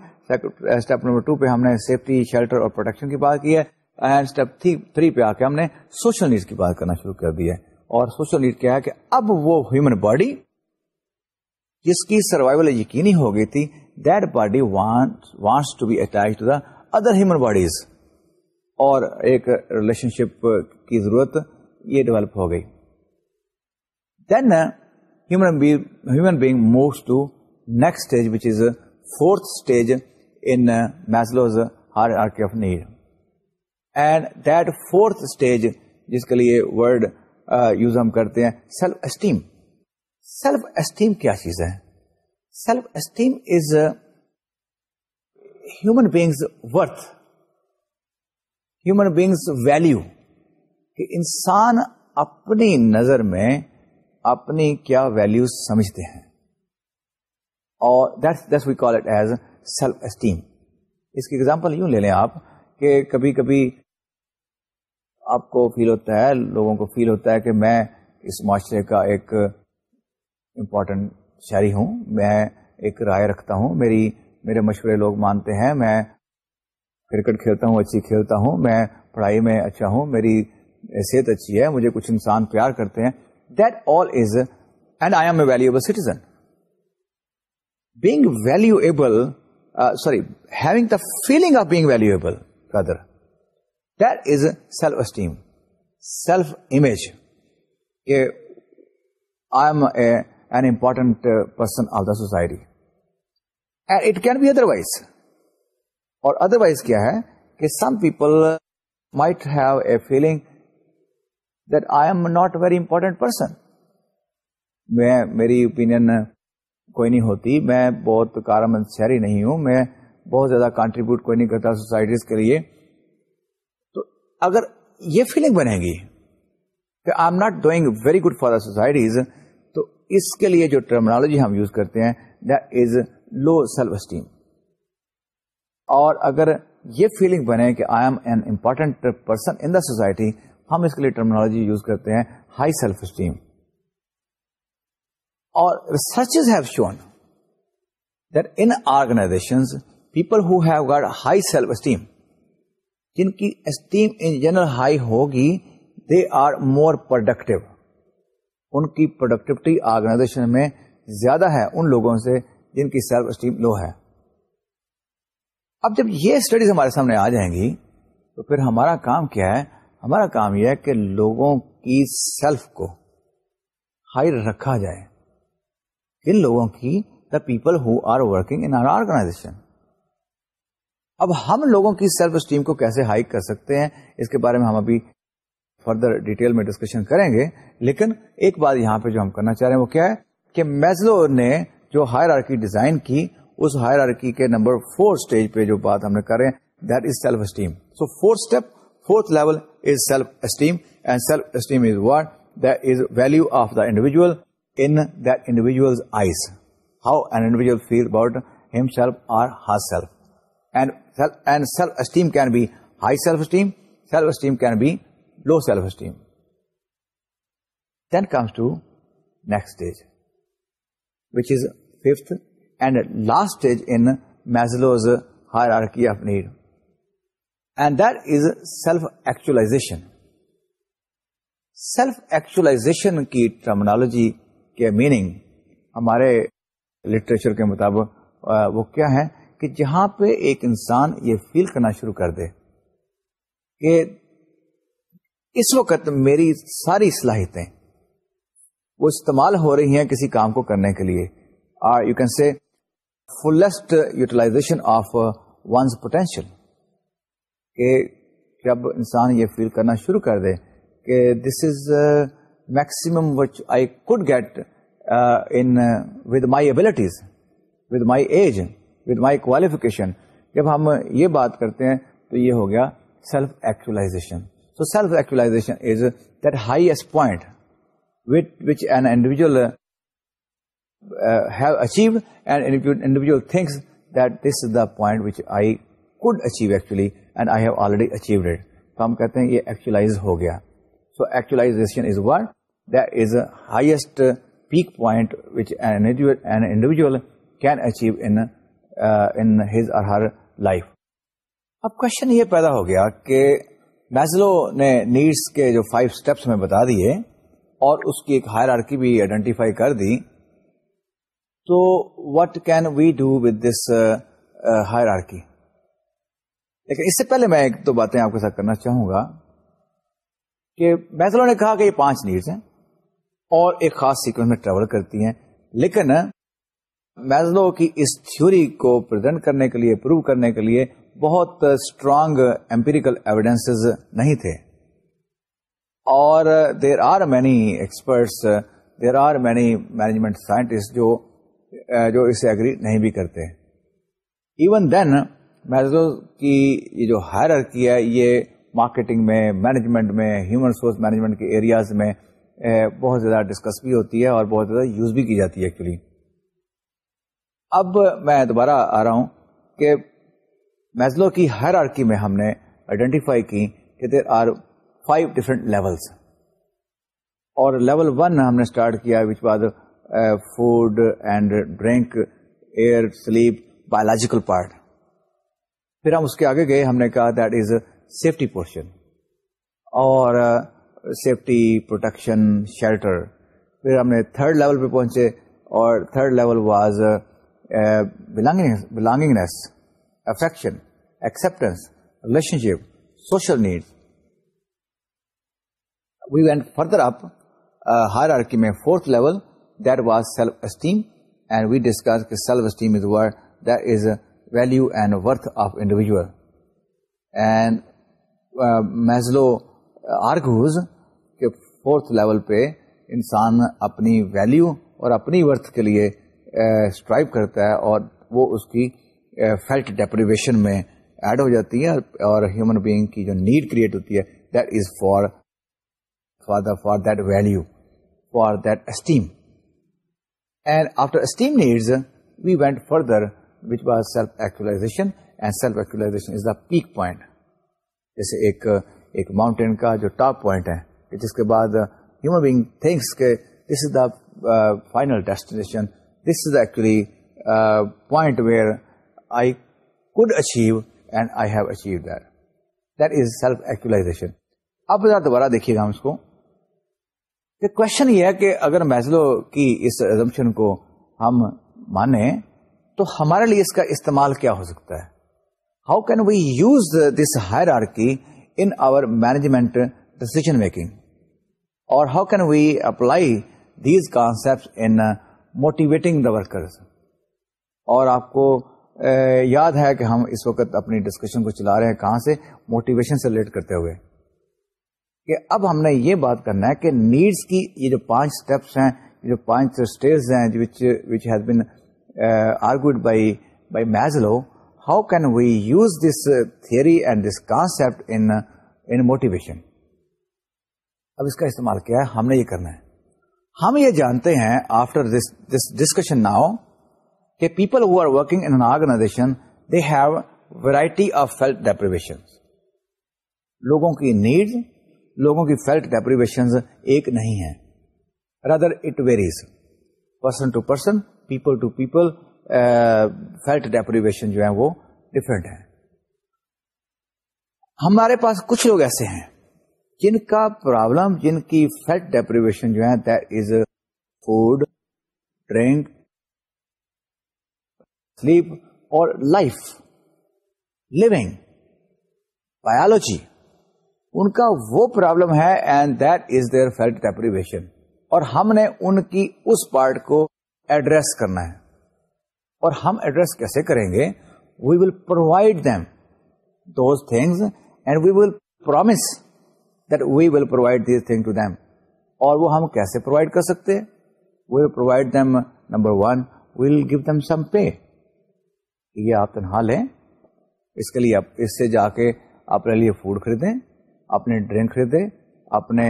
اسٹیپ نمبر ٹو پہ ہم نے سیفٹی شیلٹر اور پروٹیکشن کی بات کی ہے اینڈ اسٹیپ تھری پہ آ کے ہم نے سوشل نیڈ کی بات کرنا شروع کر دی ہے اور سوشل نیڈ کیا ہے کہ اب وہ ہیومن باڈی جس کی سروائول یقینی ہو گئی تھی that body wants to be attach to the other human bodies اور ایک ریلیشن شپ کی ضرورت یہ ڈیولپ ہو گئی then human human being moves to next stage which is fourth stage in Maslow's hierarchy of need and that fourth stage جس کے لیے ورڈ یوز uh, ہم کرتے ہیں سیلف اسٹیم سیلف اسٹیم کیا چیز ہے self esteem is human beings worth human beings value کہ انسان اپنی نظر میں اپنی کیا ویلوز سمجھتے ہیں اور اس کی اگزامپل یوں لے لیں آپ کہ کبھی کبھی آپ کو فیل ہوتا ہے لوگوں کو فیل ہوتا ہے کہ میں اس معاشرے کا ایک امپورٹنٹ شہری ہوں میں ایک رائے رکھتا ہوں میری میرے مشورے لوگ مانتے ہیں میں کرکٹ کھیلتا ہوں اچھی کھیلتا ہوں میں پڑھائی میں اچھا ہوں میری صحت اچھی ہے مجھے کچھ انسان پیار کرتے ہیں that all is and I am a valuable citizen being valuable sorry having the feeling of being valuable self esteem self image کہ I am a an important person of the society and it can be otherwise اور ادروائز کیا ہے کہ some people might have a feeling a very important person میں میری اوپینین کوئی نہیں ہوتی میں بہت کارآمد شہری نہیں ہوں میں بہت زیادہ کانٹریبیوٹ کوئی نہیں کرتا سوسائٹیز کے لیے تو اگر یہ فیلنگ بنے گی کہ I am not doing very good for the societies تو اس کے لیے جو ٹرمنالوجی ہم یوز کرتے ہیں دز لو سیلف اسٹیم اور اگر یہ فیلنگ بنے کہ I am an important person in the society ہم اس کے لیے ٹرمنالوجی یوز کرتے ہیں ہائی سیلف اسٹیم اور researches have shown that in organisation people who have got high self esteem جن کی اسٹیم ان جنرل ہائی ہوگی دے آر مور پروڈکٹیو ان کی پروڈکٹیوٹی آرگنائزیشن میں زیادہ ہے ان لوگوں سے جن کی سیلف اسٹیم لو ہے اب جب یہ اسٹڈیز ہمارے سامنے آ جائیں گی تو پھر ہمارا کام کیا ہے ہمارا کام یہ ہے کہ لوگوں کی سیلف کو ہائی رکھا جائے ان لوگوں کی the people who are working in our organization اب ہم لوگوں کی سیلف اسٹیم کو کیسے ہائی کر سکتے ہیں اس کے بارے میں ہم ابھی فردر ڈیٹیل میں ڈسکشن کریں گے لیکن ایک بات یہاں پہ جو ہم کرنا چاہ رہے ہیں وہ کیا ہے کہ میزلو نے جو ہائر آرکی ڈیزائن کی اس ہائر آرکی کے نمبر فور اسٹیج پہ جو بات ہم نے کریں that is self esteem so four step Fourth level is self-esteem, and self-esteem is what? That is value of the individual in that individual's eyes. How an individual feels about himself or herself. And self-esteem can be high self-esteem can be low self-esteem. Then comes to next stage, which is fifth and last stage in Maslow's hierarchy of need. And that is self actualisation self actualisation کی ٹرمنالوجی کے میننگ ہمارے لٹریچر کے مطابق وہ کیا ہے کہ جہاں پہ ایک انسان یہ فیل کرنا شروع کر دے کہ اس وقت میری ساری صلاحیتیں وہ استعمال ہو رہی ہیں کسی کام کو کرنے کے لیے you can say fullest utilization of one's potential کہ جب انسان یہ فیل کرنا شروع کر دے کہ this is maximum which I could get in with my abilities with my age with my qualification جب ہم یہ بات کرتے ہیں تو یہ ہو گیا self actualization so self actualization is that point with which an individual have achieve and individual things that this is the point which I could achieve actually and I have already achieved it تو ہم کہتے ہیں یہ کوشچن uh, یہ پیدا ہو گیا کہ میزلو نے نیڈس کے جو فائیو اسٹیپس میں بتا دیے اور اس کی ایک ہائر آرکی بھی آئیڈینٹیفائی کر دی تو what can we do with this hierarchy لیکن اس سے پہلے میں ایک دو باتیں آپ کے ساتھ کرنا چاہوں گا کہ میزلو نے کہا کہ یہ پانچ نیڈس ہیں اور ایک خاص سیکوینس میں ٹریول کرتی ہیں لیکن میزلو کی اس تھیوری کو پرزینٹ کرنے کے لیے پروو کرنے کے لیے بہت اسٹرانگ امپیریکل ایویڈینس نہیں تھے اور there are many experts there are many management scientist جو اسے اگری نہیں بھی کرتے ایون دین میزلو کی یہ جو ہائر ہے یہ مارکیٹنگ میں مینجمنٹ میں ہیومن ریسورس مینجمنٹ کے ایریاز میں بہت زیادہ ڈسکس بھی ہوتی ہے اور بہت زیادہ یوز بھی کی جاتی ہے ایکچولی اب میں دوبارہ آ رہا ہوں کہ میزلو کی ہر آرکی میں ہم نے آئیڈینٹیفائی کی کہ there are five different levels اور لیول ون ہم نے اسٹارٹ کیا which food and drink air sleep biological part پھر ہم اس کے آگے گئے ہم نے کہا دیٹ از سیفٹی پورشن اور سیفٹی پروٹیکشن شیلٹر پھر ہم نے تھرڈ لیول پہ پہنچے اور third level was belongingness affection acceptance relationship social need we went further up ہر میں fourth level that was self esteem and we discuss self esteem is word that is value and worth of individual and Maslow argues کہ فورتھ لیول پہ انسان اپنی ویلو اور اپنی ورتھ کے لیے اسٹرائیو کرتا ہے اور وہ اس کی فیلٹ ڈیپریویشن میں ایڈ ہو جاتی ہے اور ہیومن بینگ کی جو نیڈ کریٹ ہوتی ہے that is for for the for that دیلو for that esteem and after esteem needs we went further point جیسے ایک ماؤنٹین کا جو ٹاپ پوائنٹ ہے جس کے بعد achieve and I have achieve that is self actualization اب ذرا دوبارہ دیکھیے گا ہم اس کو کوشچن یہ ہے کہ اگر میزلو کی اس ایزمپشن کو ہم مانے تو ہمارے لیے اس کا استعمال کیا ہو سکتا ہے how can we use this hierarchy management decision making اور how can we apply these concept in motivating the worker اور آپ کو uh, یاد ہے کہ ہم اس وقت اپنی ڈسکشن کو چلا رہے ہیں کہاں سے موٹیویشن سے ریلیٹ کرتے ہوئے کہ اب ہم نے یہ بات کرنا ہے کہ نیڈس کی یہ جو پانچ اسٹیپس ہیں جو پانچ اسٹیپ ہیں argued by by Maslow how can we use this three and this concept in motivation اب اس کا استعمال کیا ہے ہم نے یہ کرنا ہے ہم یہ جانتے ہیں after this this discussion now کہ people who are working in organisation they have variety of felt deprivation لوگوں کی نیڈ لوگوں کی فیلٹ ڈیپریویشن ایک نہیں ہے rather it varies person to person people to people felt deprivation جو ہے وہ ڈفرینٹ ہے ہمارے پاس کچھ لوگ ایسے ہیں جن کا پرابلم جن کی فیٹ ڈیپریویشن جو ہے دز فوڈ ڈرنک سلیپ اور لائف لونگ بایولوجی ان کا وہ پرابلم ہے and that is their felt deprivation اور ہم نے ان کی اس پارٹ کو ایڈریس کرنا ہے اور ہم ایڈریس کیسے کریں گے we will provide them those things and we will promise that we will provide these thing to them اور وہ ہم کیسے پرووائڈ کر سکتے we will provide them number one we will give them some pay یہ آپ تنہا لیں اس کے لیے اس سے جا کے اپنے لیے فوڈ خریدیں اپنے ڈرنک خریدیں اپنے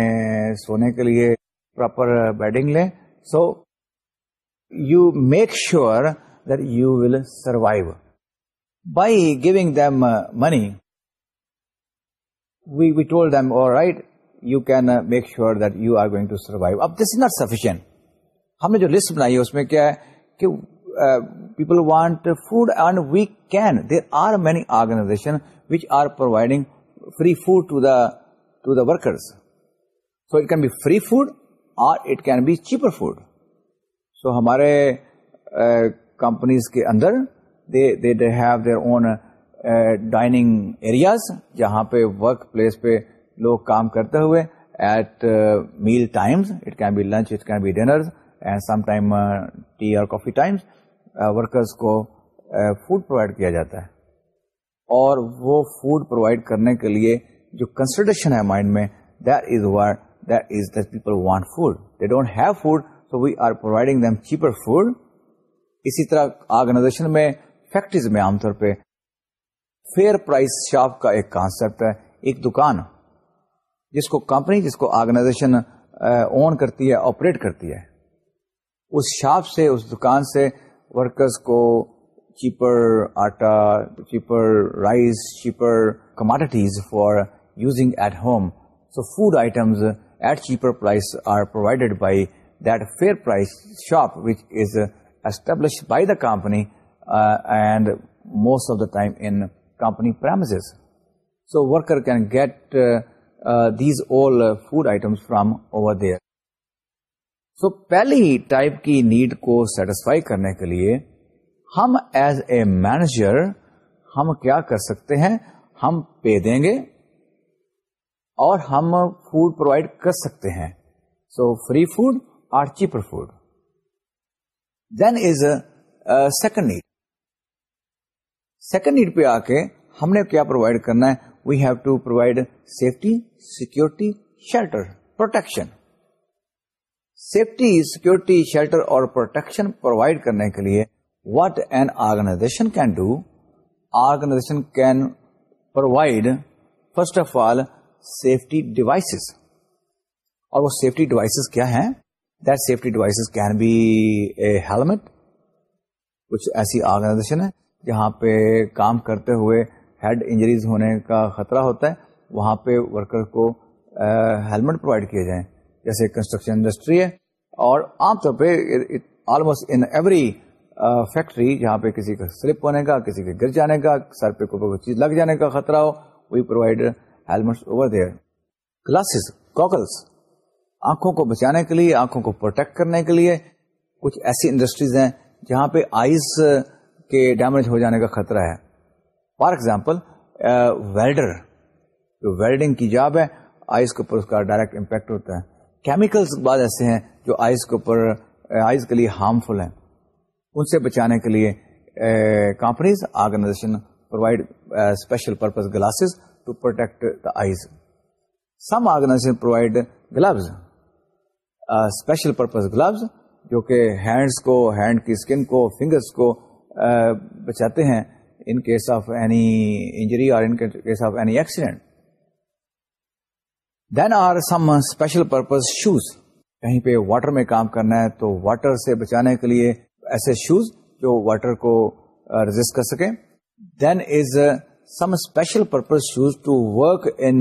سونے کے لیے پراپر بیڈنگ لیں so so, you make sure they will survive by giving them money we we tell them اور right you can make sure they are going to survive اب دس از ناٹ سفیشینٹ ہم نے جو لسٹ بنائی ہے اس میں کیا ہے کہ people want food and we can there are many organization which are providing free food to the to the workers so it can be free food اور it can be cheaper food تو ہمارے کمپنیز کے اندر they they have their own dining areas جہاں پہ ورک پلیس پہ لوگ کام کرتے ہوئے at meal times it can be lunch it can be dinner and some time tea اور کافی ٹائمس ورکرز کو فوڈ پرووائڈ کیا جاتا ہے اور وہ فوڈ پرووائڈ کرنے کے لیے جو کنسیڈریشن ہے مائنڈ میں that is war that is people want food they don't have food تو we are providing them cheaper food اسی طرح آرگنائزیشن میں فیکٹریز میں عام طور پہ فیئر پرائز شاپ کا ایک کانسپٹ ہے ایک دکان جس کو کمپنی جس کو آرگنائزیشن اون کرتی ہے آپریٹ کرتی ہے اس شاپ سے اس دکان سے ورکرز کو چیپر آٹا cheaper rice cheaper commodities for using at home so food items at cheaper price are provided by shop which is establish by the company and most of the time an company per so worker can get these all food item from over daily type کی نیڈ کو سیٹسفائی کرنے کے لیے ہم ایز اے مینیجر ہم کیا کر سکتے ہیں ہم پے دیں گے اور ہم فوڈ پرووائڈ کر سکتے ہیں so free food cheaper food then is second aid second aid پہ آ کے ہم نے کیا پرووائڈ کرنا ہے we have to provide safety security shelter protection safety security shelter اور پروٹیکشن پرووائڈ کرنے کے لیے what an organization can do organization can provide first of all safety devices اور وہ سیفٹی ڈیوائسز کیا ہیں کچھ ایسی آرگنائزیشن ہے جہاں پہ کام کرتے ہوئے ہیڈ انجریز ہونے کا خطرہ ہوتا ہے وہاں پہ ورکر کو ہیلمٹ پرووائڈ کیے جائیں جیسے کنسٹرکشن انڈسٹری ہے اور عام طور پہ آلموسٹ ان ایوری فیکٹری جہاں پہ کسی کا سلپ ہونے کا کسی کے گر جانے کا سر پہ کوئی چیز لگ جانے کا خطرہ ہو we provide helmet over there glasses goggles آنکھوں کو بچانے کے لیے آنکھوں کو پروٹیکٹ کرنے کے لیے کچھ ایسی انڈسٹریز ہیں جہاں پہ آئیز کے ڈیمیج ہو جانے کا خطرہ ہے فار ایگزامپل ویلڈر جو ویلڈنگ کی جاب ہے آئیز کے اوپر اس کا ڈائریکٹ امپیکٹ ہوتا ہے کیمیکلس بعد ایسے ہیں جو آئیز کے اوپر آئیز کے لیے ہارمفل ہیں ان سے بچانے کے لیے companies organization provide special purpose glasses to protect the eyes some organization provide gloves special purpose gloves جو کہ ہینڈس کو ہینڈ کی اسکن کو فنگرس کو بچاتے ہیں in case of any injury اور in case of any accident then are some special purpose shoes کہیں پہ واٹر میں کام کرنا ہے تو واٹر سے بچانے کے لیے ایسے شوز جو واٹر کو رزسٹ کر سکیں then is some special purpose shoes to work in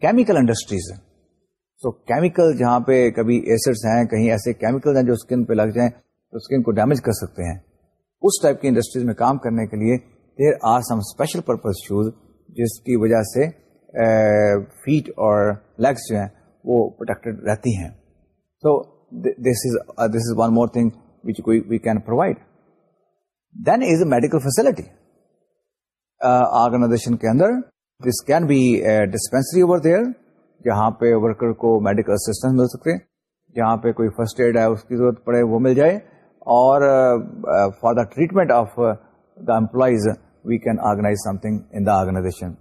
chemical industries so chemical جہاں پہ کبھی ایسڈس ہیں کہیں ایسے کیمیکل ہیں جو اسکن پہ لگ جائیں تو اسکن کو ڈیمیج کر سکتے ہیں اس ٹائپ کی انڈسٹریز میں کام کرنے کے لیے there are some special purpose shoes جس کی وجہ سے فیٹ اور لیگس جو ہیں وہ پروٹیکٹڈ رہتی ہیں so this is this is one more thing which we can provide then is a medical facility organization کے اندر this can be dispensary over there جہاں پہ ورکر کو میڈیکل اسسٹنس مل سکتے جہاں پہ کوئی فرسٹ ایڈ ہے اس کی ضرورت پڑے وہ مل جائے اور for the treatment of the employees we can organize something in the organization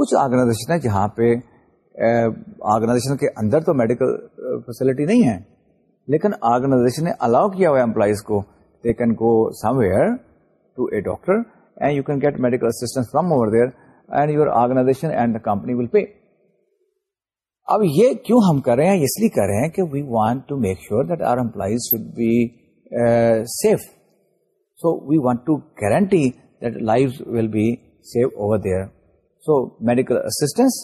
کچھ آرگنائزیشن ہے جہاں پہ آرگنائزیشن کے اندر تو میڈیکل فیسلٹی نہیں ہے لیکن آرگنائزیشن نے الاؤ کیا ہوا امپلائیز کو they can go somewhere to a doctor and you can get medical assistance from over there and you your organization and company will pay اب یہ کیوں ہم کر رہے ہیں اس لیے کر رہے ہیں کہ we want to make sure that our employees should be safe so we want to guarantee that life will be save over there so medical assistance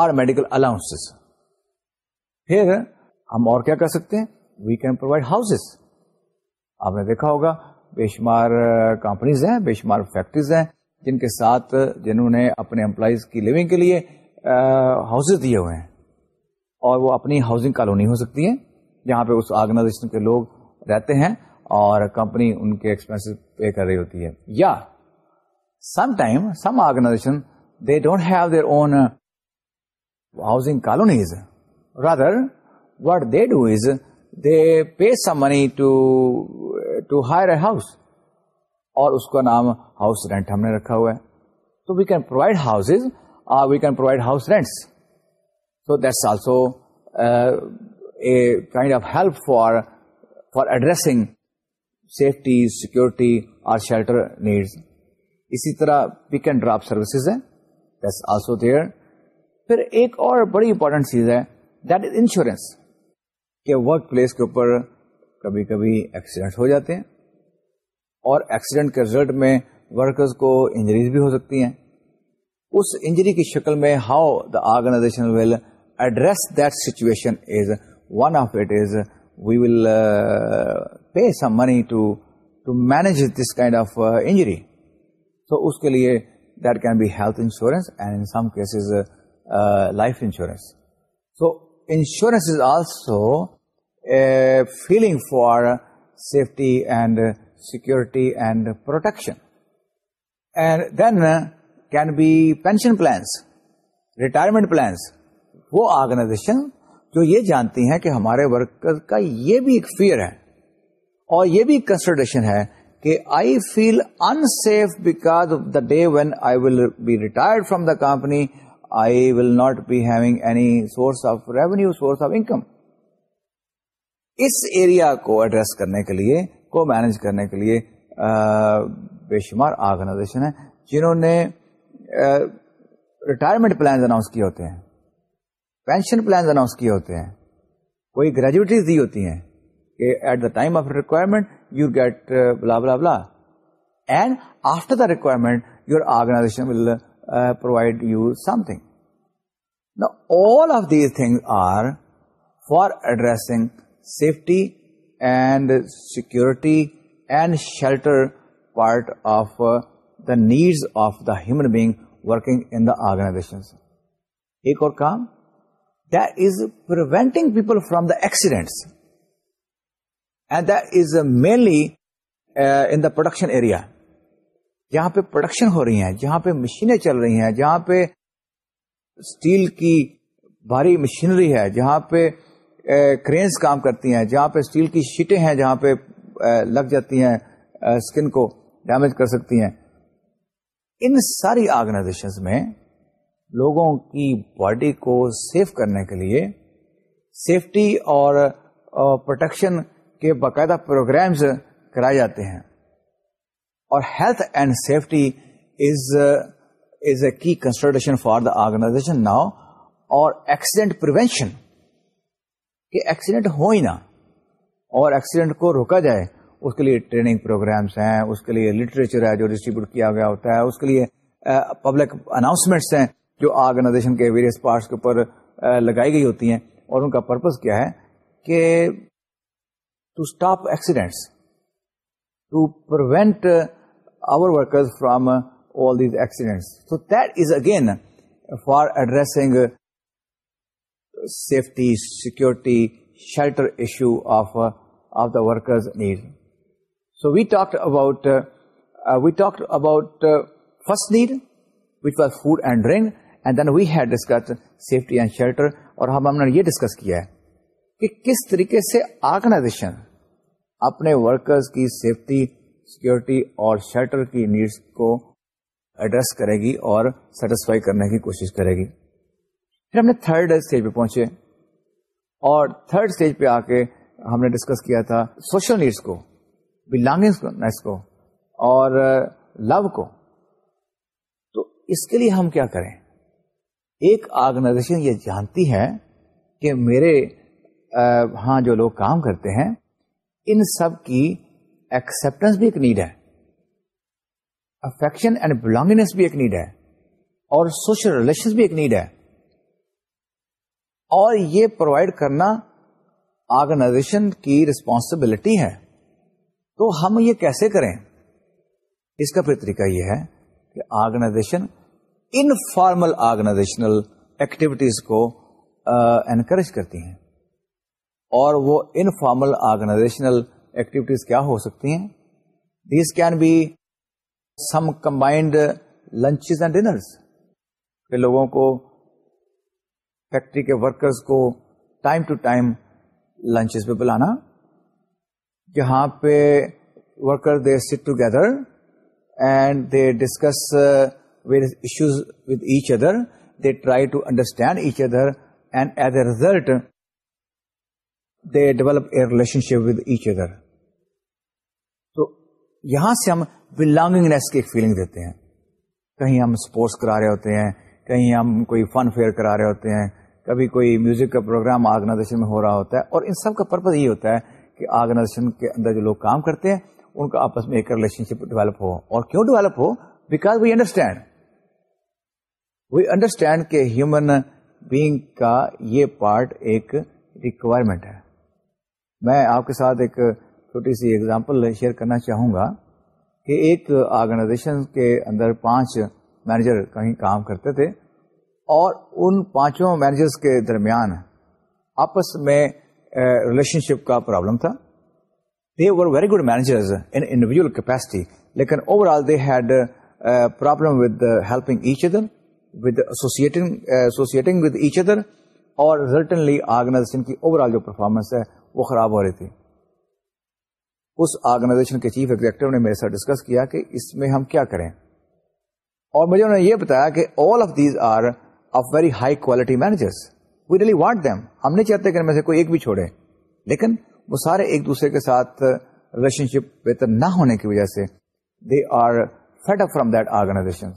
اور میڈیکل الاؤنس پھر ہم اور کیا کر سکتے ہیں وی کین پرووائڈ ہاؤسز آپ نے دیکھا ہوگا بے شمار کمپنیز ہیں بے شمار فیکٹریز ہیں جن کے ساتھ جنہوں نے اپنے امپلائیز کی لیونگ کے لیے ہاؤسز uh, دیے ہوئے ہیں اور وہ اپنی ہاؤسنگ کالونی ہو سکتی ہے جہاں پہ اس آرگنائزیشن کے لوگ رہتے ہیں اور کمپنی ان کے ایکسپینس پے کر رہی ہوتی ہے یا some time some organization they don't have their own housing colonies rather what they do is they pay some money to to hire a house اور اس کا نام ہاؤس رینٹ ہم نے رکھا ہوا ہے تو we can provide house we can provide house rents for addressing safety security or shelter needs اسی طرح پک اینڈ ڈراپ سروسز اور بڑی امپورٹنٹ چیز ہے دیٹ از انشورینس کہ ورک پلیس کے اوپر کبھی کبھی ایکسیڈنٹ ہو جاتے ہیں اور ایکسیڈنٹ کے ریزلٹ میں ورکرز کو انجریز بھی ہو سکتی ہیں اس انجری کی شکل میں how the organization will address دشن is one of it is we will pay some money to to manage this kind of injury so اس کے لیے then be health insurance and some case is life insurance so insurance is also feeling for safety and security and protection then can be pension plans retirement plans وہ آرگنائزیشن جو یہ جانتی ہیں کہ ہمارے ورکر کا یہ بھی ایک فیئر ہے اور یہ بھی کنسیڈریشن ہے کہ I feel unsafe of the day when I will be retired from the company I will not be having any source of revenue source of income us area کو ایڈریس کرنے کے لیے کو مینج کرنے کے لیے بے شمار آرگنائزیشن ہے جنہوں نے ریٹائرمنٹ پلانز اناؤنس کیے ہوتے ہیں پینشن پلانز اناؤنس کیے ہوتے ہیں کوئی گریجویٹیز دی ہوتی ہیں کہ at the time of requirement you get blah blah blah and after the requirement your organization will provide you something all of these thing are for addressing safety and security and shelter part of the needs of the human being working in the organization ایک اور کام people from the accidents and that mainly mainly in the production area جہاں پہ پروڈکشن ہو رہی ہیں جہاں پہ مشینیں چل رہی ہیں جہاں پہ اسٹیل کی بھاری مشینری ہے جہاں پہ کرینس uh, کام کرتی ہیں جہاں پہ اسٹیل کی شیٹیں ہیں جہاں پہ uh, لگ جاتی ہیں اسکن uh, کو ڈیمیج کر سکتی ہیں ان ساری آرگنائزیشن میں لوگوں کی باڈی کو سیف کرنے کے لیے سیفٹی اور پروٹیکشن کے باقاعدہ پروگرامز کرائے جاتے ہیں اور health and safety is is a key consultation for the organisation now اور ایکسیڈنٹ پروینشن کہ ایکسیڈنٹ ہو ہی نہ اور ایکسیڈنٹ کو روکا جائے اس کے لیے ٹریننگ پروگرامس ہیں اس کے لیے لٹریچر ہے جو ڈسٹریبیوٹ کیا گیا ہوتا ہے اس کے لیے پبلک اناؤنسمنٹس ہیں جو آرگنائزیشن کے ویریس پارٹس کے اوپر لگائی گئی ہوتی ہیں اور ان کا پرپز کیا ہے کہ to stop accidents to prevent our worker from all these accidents that is again for addressing safety security shelter issue of of the workers need so we talk about we talk about first need which was food and drink and then we had discuss safety and shelter اور ہم ہم نے یہ ڈسکس کیا ہے کہ کس طریقے سے آرگنائزیشن اپنے ورکرز کی سیفٹی سیکورٹی اور شیلٹر کی نیڈس کو ایڈریس کرے گی اور سیٹسفائی کرنے کی کوشش کرے گی پھر ہم نے تھرڈ اسٹیج پہ پہنچے اور تھرڈ اسٹیج پہ آ کے ہم نے ڈسکس کیا تھا سوشل نیڈس کو بلانگنگ کو اور لو uh, کو تو اس کے لیے ہم کیا کریں ایک آرگنائزیشن یہ جانتی ہے کہ میرے ہاں جو لوگ کام کرتے ہیں ان سب کی ایکسپٹینس بھی ایک نیڈ ہے افیکشن اینڈ بلانگنیس بھی ایک نیڈ ہے اور سوشل ریلیشن بھی ایک نیڈ ہے اور یہ پرووائڈ کرنا آرگنائزیشن کی ریسپانسبلٹی ہے تو ہم یہ کیسے کریں اس کا پھر طریقہ یہ ہے کہ آرگنائزیشن انفارمل آرگنائزیشنل ایکٹیویٹیز کو انکریج uh, کرتی ہیں اور وہ انفارمل آرگنائزیشنل ایکٹیویٹیز کیا ہو سکتی ہیں these can be some combined lunches and dinners کہ لوگوں کو فیکٹری کے ورکرز کو ٹائم ٹو ٹائم لنچز پہ بلانا جہاں پہ worker they sit together and they discuss various issues with each other. They try to understand each other and as a result, they develop a relationship with each other. So, یہاں سے ہم belongingness کے feeling دیتے ہیں. کہیں ہم sports کرا رہے ہوتے ہیں, کہیں ہم کوئی fun fair کرا رہے ہوتے ہیں, کبھی کوئی music کا program organization میں ہو رہا ہوتا ہے اور ان سب کا purpose یہ ہوتا ہے کہ organization کے اندر جو لوگ کام کرتے ہیں, ان کا آپس میں ایک relationship develop ہو. اور کیوں develop ہو? Because we understand. We understand کہ ہیومن بینگ کا یہ پارٹ ایک ریکوائرمنٹ ہے میں آپ کے ساتھ ایک چھوٹی سی اگزامپل شیئر کرنا چاہوں گا کہ ایک آرگنائزیشن کے اندر پانچ مینیجر کہیں کام کرتے تھے اور ان پانچوں مینیجرس کے درمیان آپس میں ریلیشن شپ کا پرابلم تھا they were very good managers individual capacity لیکن overall they had problem with helping each other ہم نہیں چاہتے کہ میں سے کوئی ایک بھی چھوڑے لیکن وہ سارے ایک دوسرے کے ساتھ ریلیشن شپ ویتن نہ ہونے کی وجہ سے they are fed up from that organization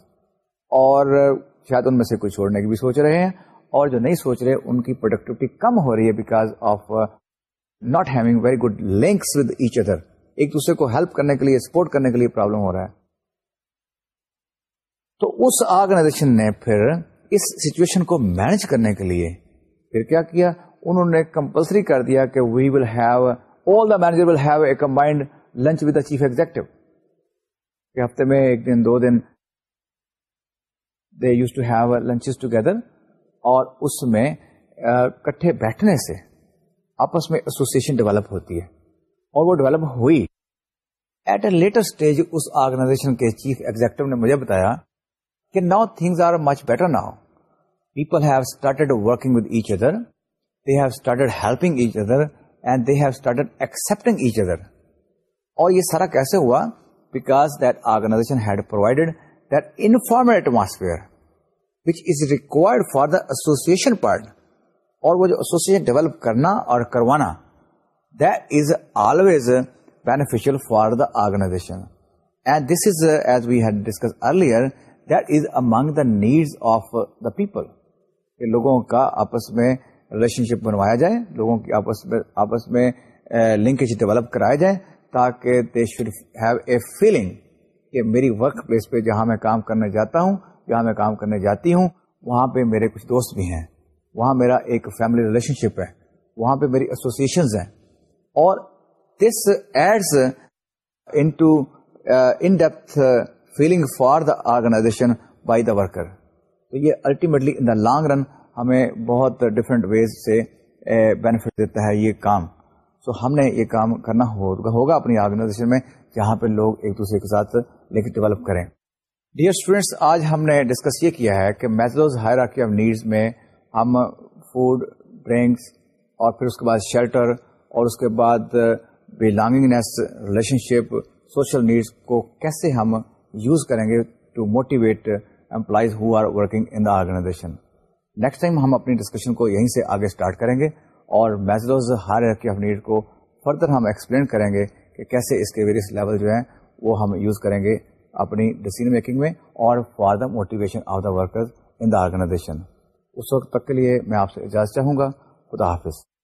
اور شاید ان میں سے کوئی چھوڑنے کی بھی سوچ رہے ہیں اور جو نہیں سوچ رہے ان کی پروڈکٹیوٹی کم ہو رہی ہے because of not having very good links with each other ایک دوسرے کو ہیلپ کرنے کے لیے سپورٹ کرنے کے لیے پرابلم ہو رہا ہے تو اس آرگنائزیشن نے پھر اس سچویشن کو مینج کرنے کے لیے پھر کیا کیا انہوں نے کمپلسری کر دیا کہ we will have all the manager will have a combined lunch with the chief executive کہ ہفتے میں ایک دن دو دن they use to have lunch together اور اس میں uh, کٹھے بیٹھنے سے آپس میں ایسوسیشن ڈیولپ ہوتی ہے اور وہ ڈیولپ ہوئی ایٹ اے لیٹر اسٹیج اس آرگنائزیشن کے چیف ایگزیکٹو نے مجھے بتایا کہ now things are much better now people have started working with each other they have started helping each other and they have started accepting each other اور یہ سارا کیسے ہوا because that organization had provided that informal atmosphere which is required for the association part اور وہ جو ایسوسیشن ڈیولپ کرنا اور کروانا always beneficial for the organization and this is as we had discuss earlier that is among the needs of the people لوگوں کا آپس میں ریلیشن شپ بنوایا جائے لوگوں کی آپس میں آپس میں لنکیج eh, ڈیولپ کرایا جائے تاکہ they should have a feeling کہ میری ورک پلیس پہ جہاں میں کام کرنے جاتا ہوں جہاں میں کام کرنے جاتی ہوں وہاں پہ میرے کچھ دوست بھی ہیں وہاں میرا ایک فیملی ریلیشن شپ ہے وہاں پہ میری ایسوسیشنز ہیں اور this adds in in to depth feeling for the organization by the worker تو یہ ultimately in the long run ہمیں بہت ڈفرینٹ ویز سے بینیفٹ uh, دیتا ہے یہ کام سو ہم نے یہ کام کرنا ہوگا ہوگا اپنی آرگنائزیشن میں جہاں پہ لوگ ایک دوسرے کے ساتھ لے کے ڈیولپ کریں ڈیئر اسٹوڈینٹس آج ہم نے ڈسکس یہ کیا ہے کہ میزلوز ہائر آکی آف نیڈس میں ہم فوڈ ڈرنکس اور پھر اس کے بعد شیلٹر اور اس کے بعد belongingness relationship social needs کو کیسے ہم یوز کریں گے to motivate employees who are working in the organization next time ہم اپنی ڈسکشن کو یہیں سے آگے اسٹارٹ کریں گے اور آکی آف نیڈ کو فردر ہم ایکسپلین کریں گے کہ کیسے اس کے ویریس لیول جو ہیں وہ ہم یوز کریں گے اپنی ڈسیزن میکنگ میں اور for the motivation of the workers in the organization اس وقت تک کے لیے میں آپ سے اجازت چاہوں گا خدا حافظ